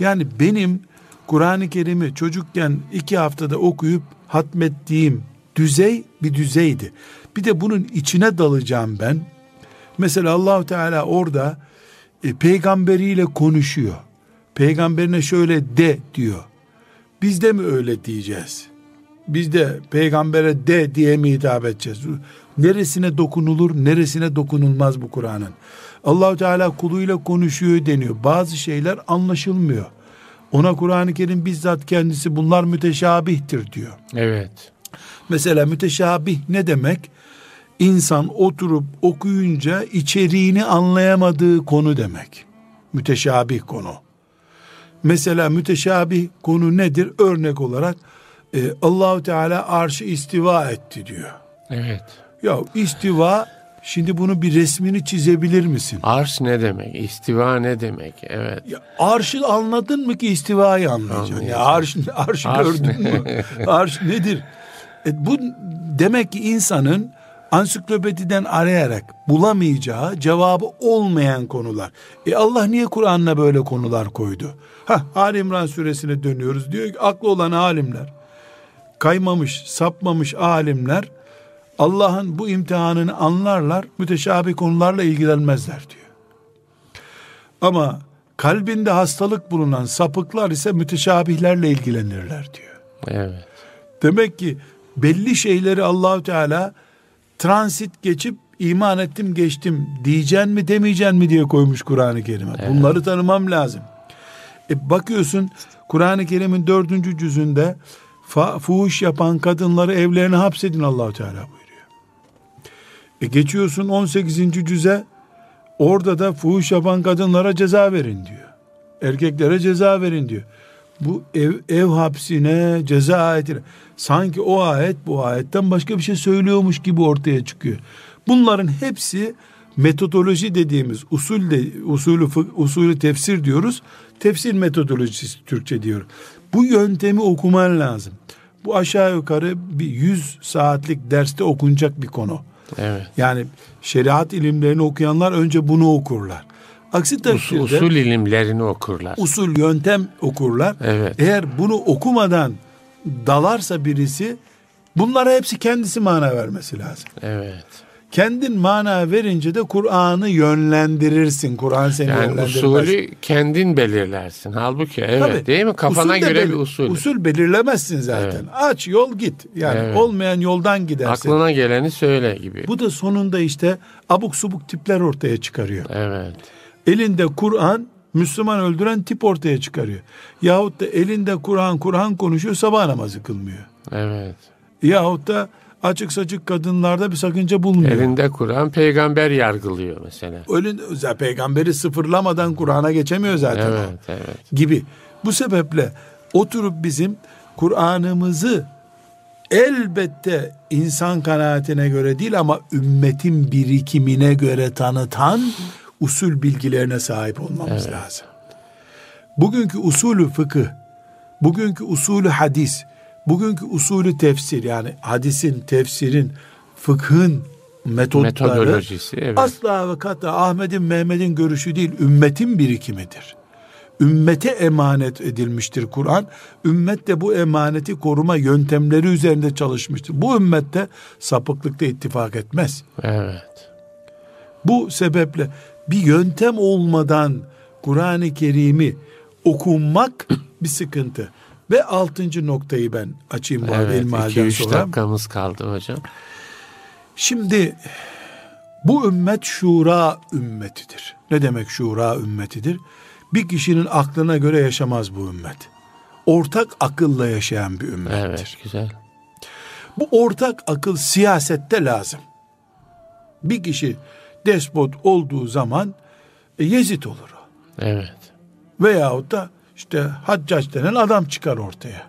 Yani benim Kur'an-ı Kerim'i çocukken iki haftada okuyup hatmettiğim düzey bir düzeydi. Bir de bunun içine dalacağım ben. Mesela Allahu Teala orada e, peygamberiyle konuşuyor. Peygamberine şöyle de diyor. Biz de mi öyle diyeceğiz? Biz de peygambere de diye mi hitap edeceğiz? Neresine dokunulur, neresine dokunulmaz bu Kur'an'ın? Allahu Teala kuluyla konuşuyor deniyor. Bazı şeyler anlaşılmıyor. Ona Kur'an-ı Kerim bizzat kendisi bunlar müteşabihtir diyor. Evet. Mesela müteşabih ne demek? İnsan oturup okuyunca içeriğini anlayamadığı konu demek. Müteşabih konu. Mesela müteşabih konu nedir? Örnek olarak e, Allahu Teala arşı istiva etti diyor. Evet. Ya istiva şimdi bunu bir resmini çizebilir misin? Arş ne demek? İstiva ne demek? Evet. Ya arşı anladın mı ki istivayı anlayacaksın? Ya arş, arş, Arş gördün mü? arş nedir? E bu demek ki insanın ansiklopediden arayarak bulamayacağı cevabı olmayan konular. E Allah niye Kur'an'la böyle konular koydu? Ha Ali İmran suresine dönüyoruz. Diyor ki aklı olan alimler, kaymamış, sapmamış alimler Allah'ın bu imtihanını anlarlar, müteşabih konularla ilgilenmezler diyor. Ama kalbinde hastalık bulunan sapıklar ise müteşabihlerle ilgilenirler diyor. Evet. Demek ki belli şeyleri Allahü Teala transit geçip iman ettim geçtim diyeceksin mi demeyeceksin mi diye koymuş Kur'an-ı Kerim'e. Bunları tanımam lazım. E bakıyorsun Kur'an-ı Kerim'in dördüncü cüzünde fuhuş yapan kadınları evlerine hapsedin Allahu Teala buyuruyor. E geçiyorsun 18. cüze orada da fuhuş yapan kadınlara ceza verin diyor. Erkeklere ceza verin diyor. Bu ev, ev hapsine ceza ayetine sanki o ayet bu ayetten başka bir şey söylüyormuş gibi ortaya çıkıyor. Bunların hepsi metodoloji dediğimiz usul de usulü usulü tefsir diyoruz. Tefsir metodolojisi Türkçe diyor. Bu yöntemi okuman lazım. Bu aşağı yukarı bir 100 saatlik derste okunacak bir konu. Evet. Yani şeriat ilimlerini okuyanlar önce bunu okurlar. Aksi Us- takdirde usul ilimlerini okurlar. usul yöntem okurlar. Evet. Eğer bunu okumadan dalarsa birisi bunlara hepsi kendisi mana vermesi lazım. Evet. Kendin mana verince de Kur'an'ı yönlendirirsin. Kur'an seni Yani yönlendirmez. usulü kendin belirlersin. Halbuki evet Tabii. değil mi? Kafana Usul göre bir usul. Usul belirlemezsin zaten. Evet. Aç yol git. Yani Evet. olmayan yoldan gidersin. Aklına geleni söyle gibi. Bu da sonunda işte abuk subuk tipler ortaya çıkarıyor. Evet. Elinde Kur'an Müslüman öldüren tip ortaya çıkarıyor. Yahut da elinde Kur'an Kur'an konuşuyor sabah namazı kılmıyor. Evet. Yahut da açık saçık kadınlarda bir sakınca bulmuyor. Elinde Kur'an peygamber yargılıyor mesela. Zaten peygamberi sıfırlamadan Kur'an'a geçemiyor zaten. o. Evet, evet. Gibi. Bu sebeple oturup bizim Kur'an'ımızı elbette insan kanaatine göre değil ama ümmetin birikimine göre tanıtan usul bilgilerine sahip olmamız lazım. Bugünkü usulü fıkıh, bugünkü usulü hadis, bugünkü usulü tefsir yani hadisin, tefsirin, fıkhın Metodolojisi, evet. asla ve kata Ahmet'in Mehmet'in görüşü değil, ümmetin birikimidir. Ümmete emanet edilmiştir Kur'an. Ümmet de bu emaneti koruma yöntemleri üzerinde çalışmıştır. Bu ümmette sapıklıkta ittifak etmez. Evet. Bu sebeple bir yöntem olmadan Kur'an-ı Kerim'i okunmak bir sıkıntı. Ve altıncı noktayı ben açayım bu Evet. ilmihalden 2-3 sonra. dakikamız kaldı hocam. Şimdi bu ümmet şura ümmetidir. Ne demek şura ümmetidir? Bir kişinin aklına göre yaşamaz bu ümmet. Ortak akılla yaşayan bir ümmettir. Evet, güzel. Bu ortak akıl siyasette lazım. Bir kişi despot olduğu zaman e, Yezid olur o. Evet. Veyahut da işte Haccac denen adam çıkar ortaya.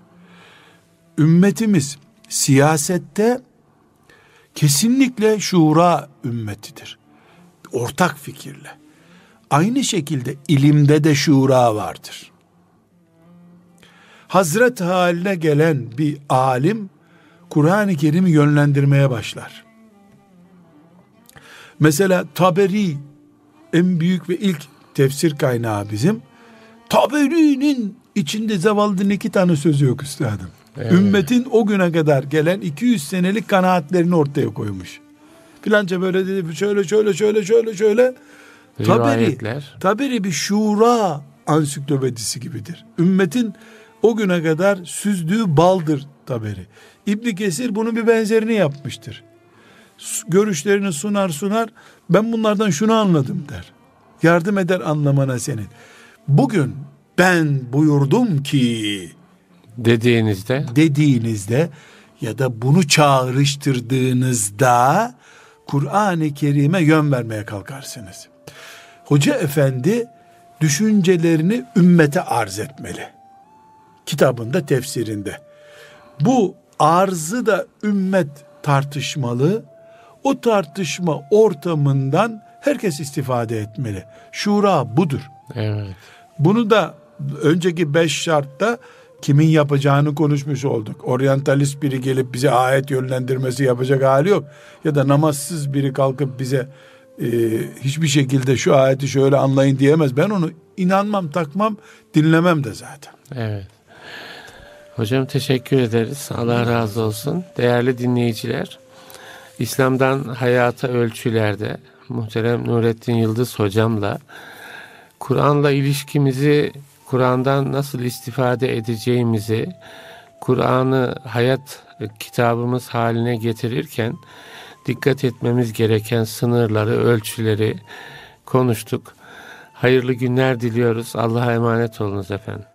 Ümmetimiz siyasette kesinlikle şura ümmetidir. Ortak fikirle. Aynı şekilde ilimde de şura vardır. Hazret haline gelen bir alim Kur'an-ı Kerim'i yönlendirmeye başlar. Mesela Taberi en büyük ve ilk tefsir kaynağı bizim. Taberi'nin içinde zavallının iki tane sözü yok üstadım. Evet. Ümmetin o güne kadar gelen 200 senelik kanaatlerini ortaya koymuş. Filanca böyle dedi şöyle şöyle şöyle şöyle şöyle. Taberi, Taberi bir şura ansiklopedisi gibidir. Ümmetin o güne kadar süzdüğü baldır Taberi. İbni Kesir bunun bir benzerini yapmıştır. Görüşlerini sunar sunar ben bunlardan şunu anladım der. Yardım eder anlamana senin. Bugün ben buyurdum ki dediğinizde dediğinizde ya da bunu çağrıştırdığınızda Kur'an-ı Kerim'e yön vermeye kalkarsınız. Hoca efendi düşüncelerini ümmete arz etmeli. Kitabında, tefsirinde. Bu arzı da ümmet tartışmalı. O tartışma ortamından herkes istifade etmeli. Şura budur. Evet. Bunu da önceki beş şartta kimin yapacağını konuşmuş olduk. Oryantalist biri gelip bize ayet yönlendirmesi yapacak hali yok. Ya da namazsız biri kalkıp bize e, hiçbir şekilde şu ayeti şöyle anlayın diyemez. Ben onu inanmam, takmam, dinlemem de zaten. Evet. Hocam teşekkür ederiz. Allah razı olsun. Değerli dinleyiciler, İslam'dan hayata ölçülerde muhterem Nurettin Yıldız hocamla Kur'an'la ilişkimizi, Kur'an'dan nasıl istifade edeceğimizi, Kur'an'ı hayat kitabımız haline getirirken dikkat etmemiz gereken sınırları, ölçüleri konuştuk. Hayırlı günler diliyoruz. Allah'a emanet olunuz efendim.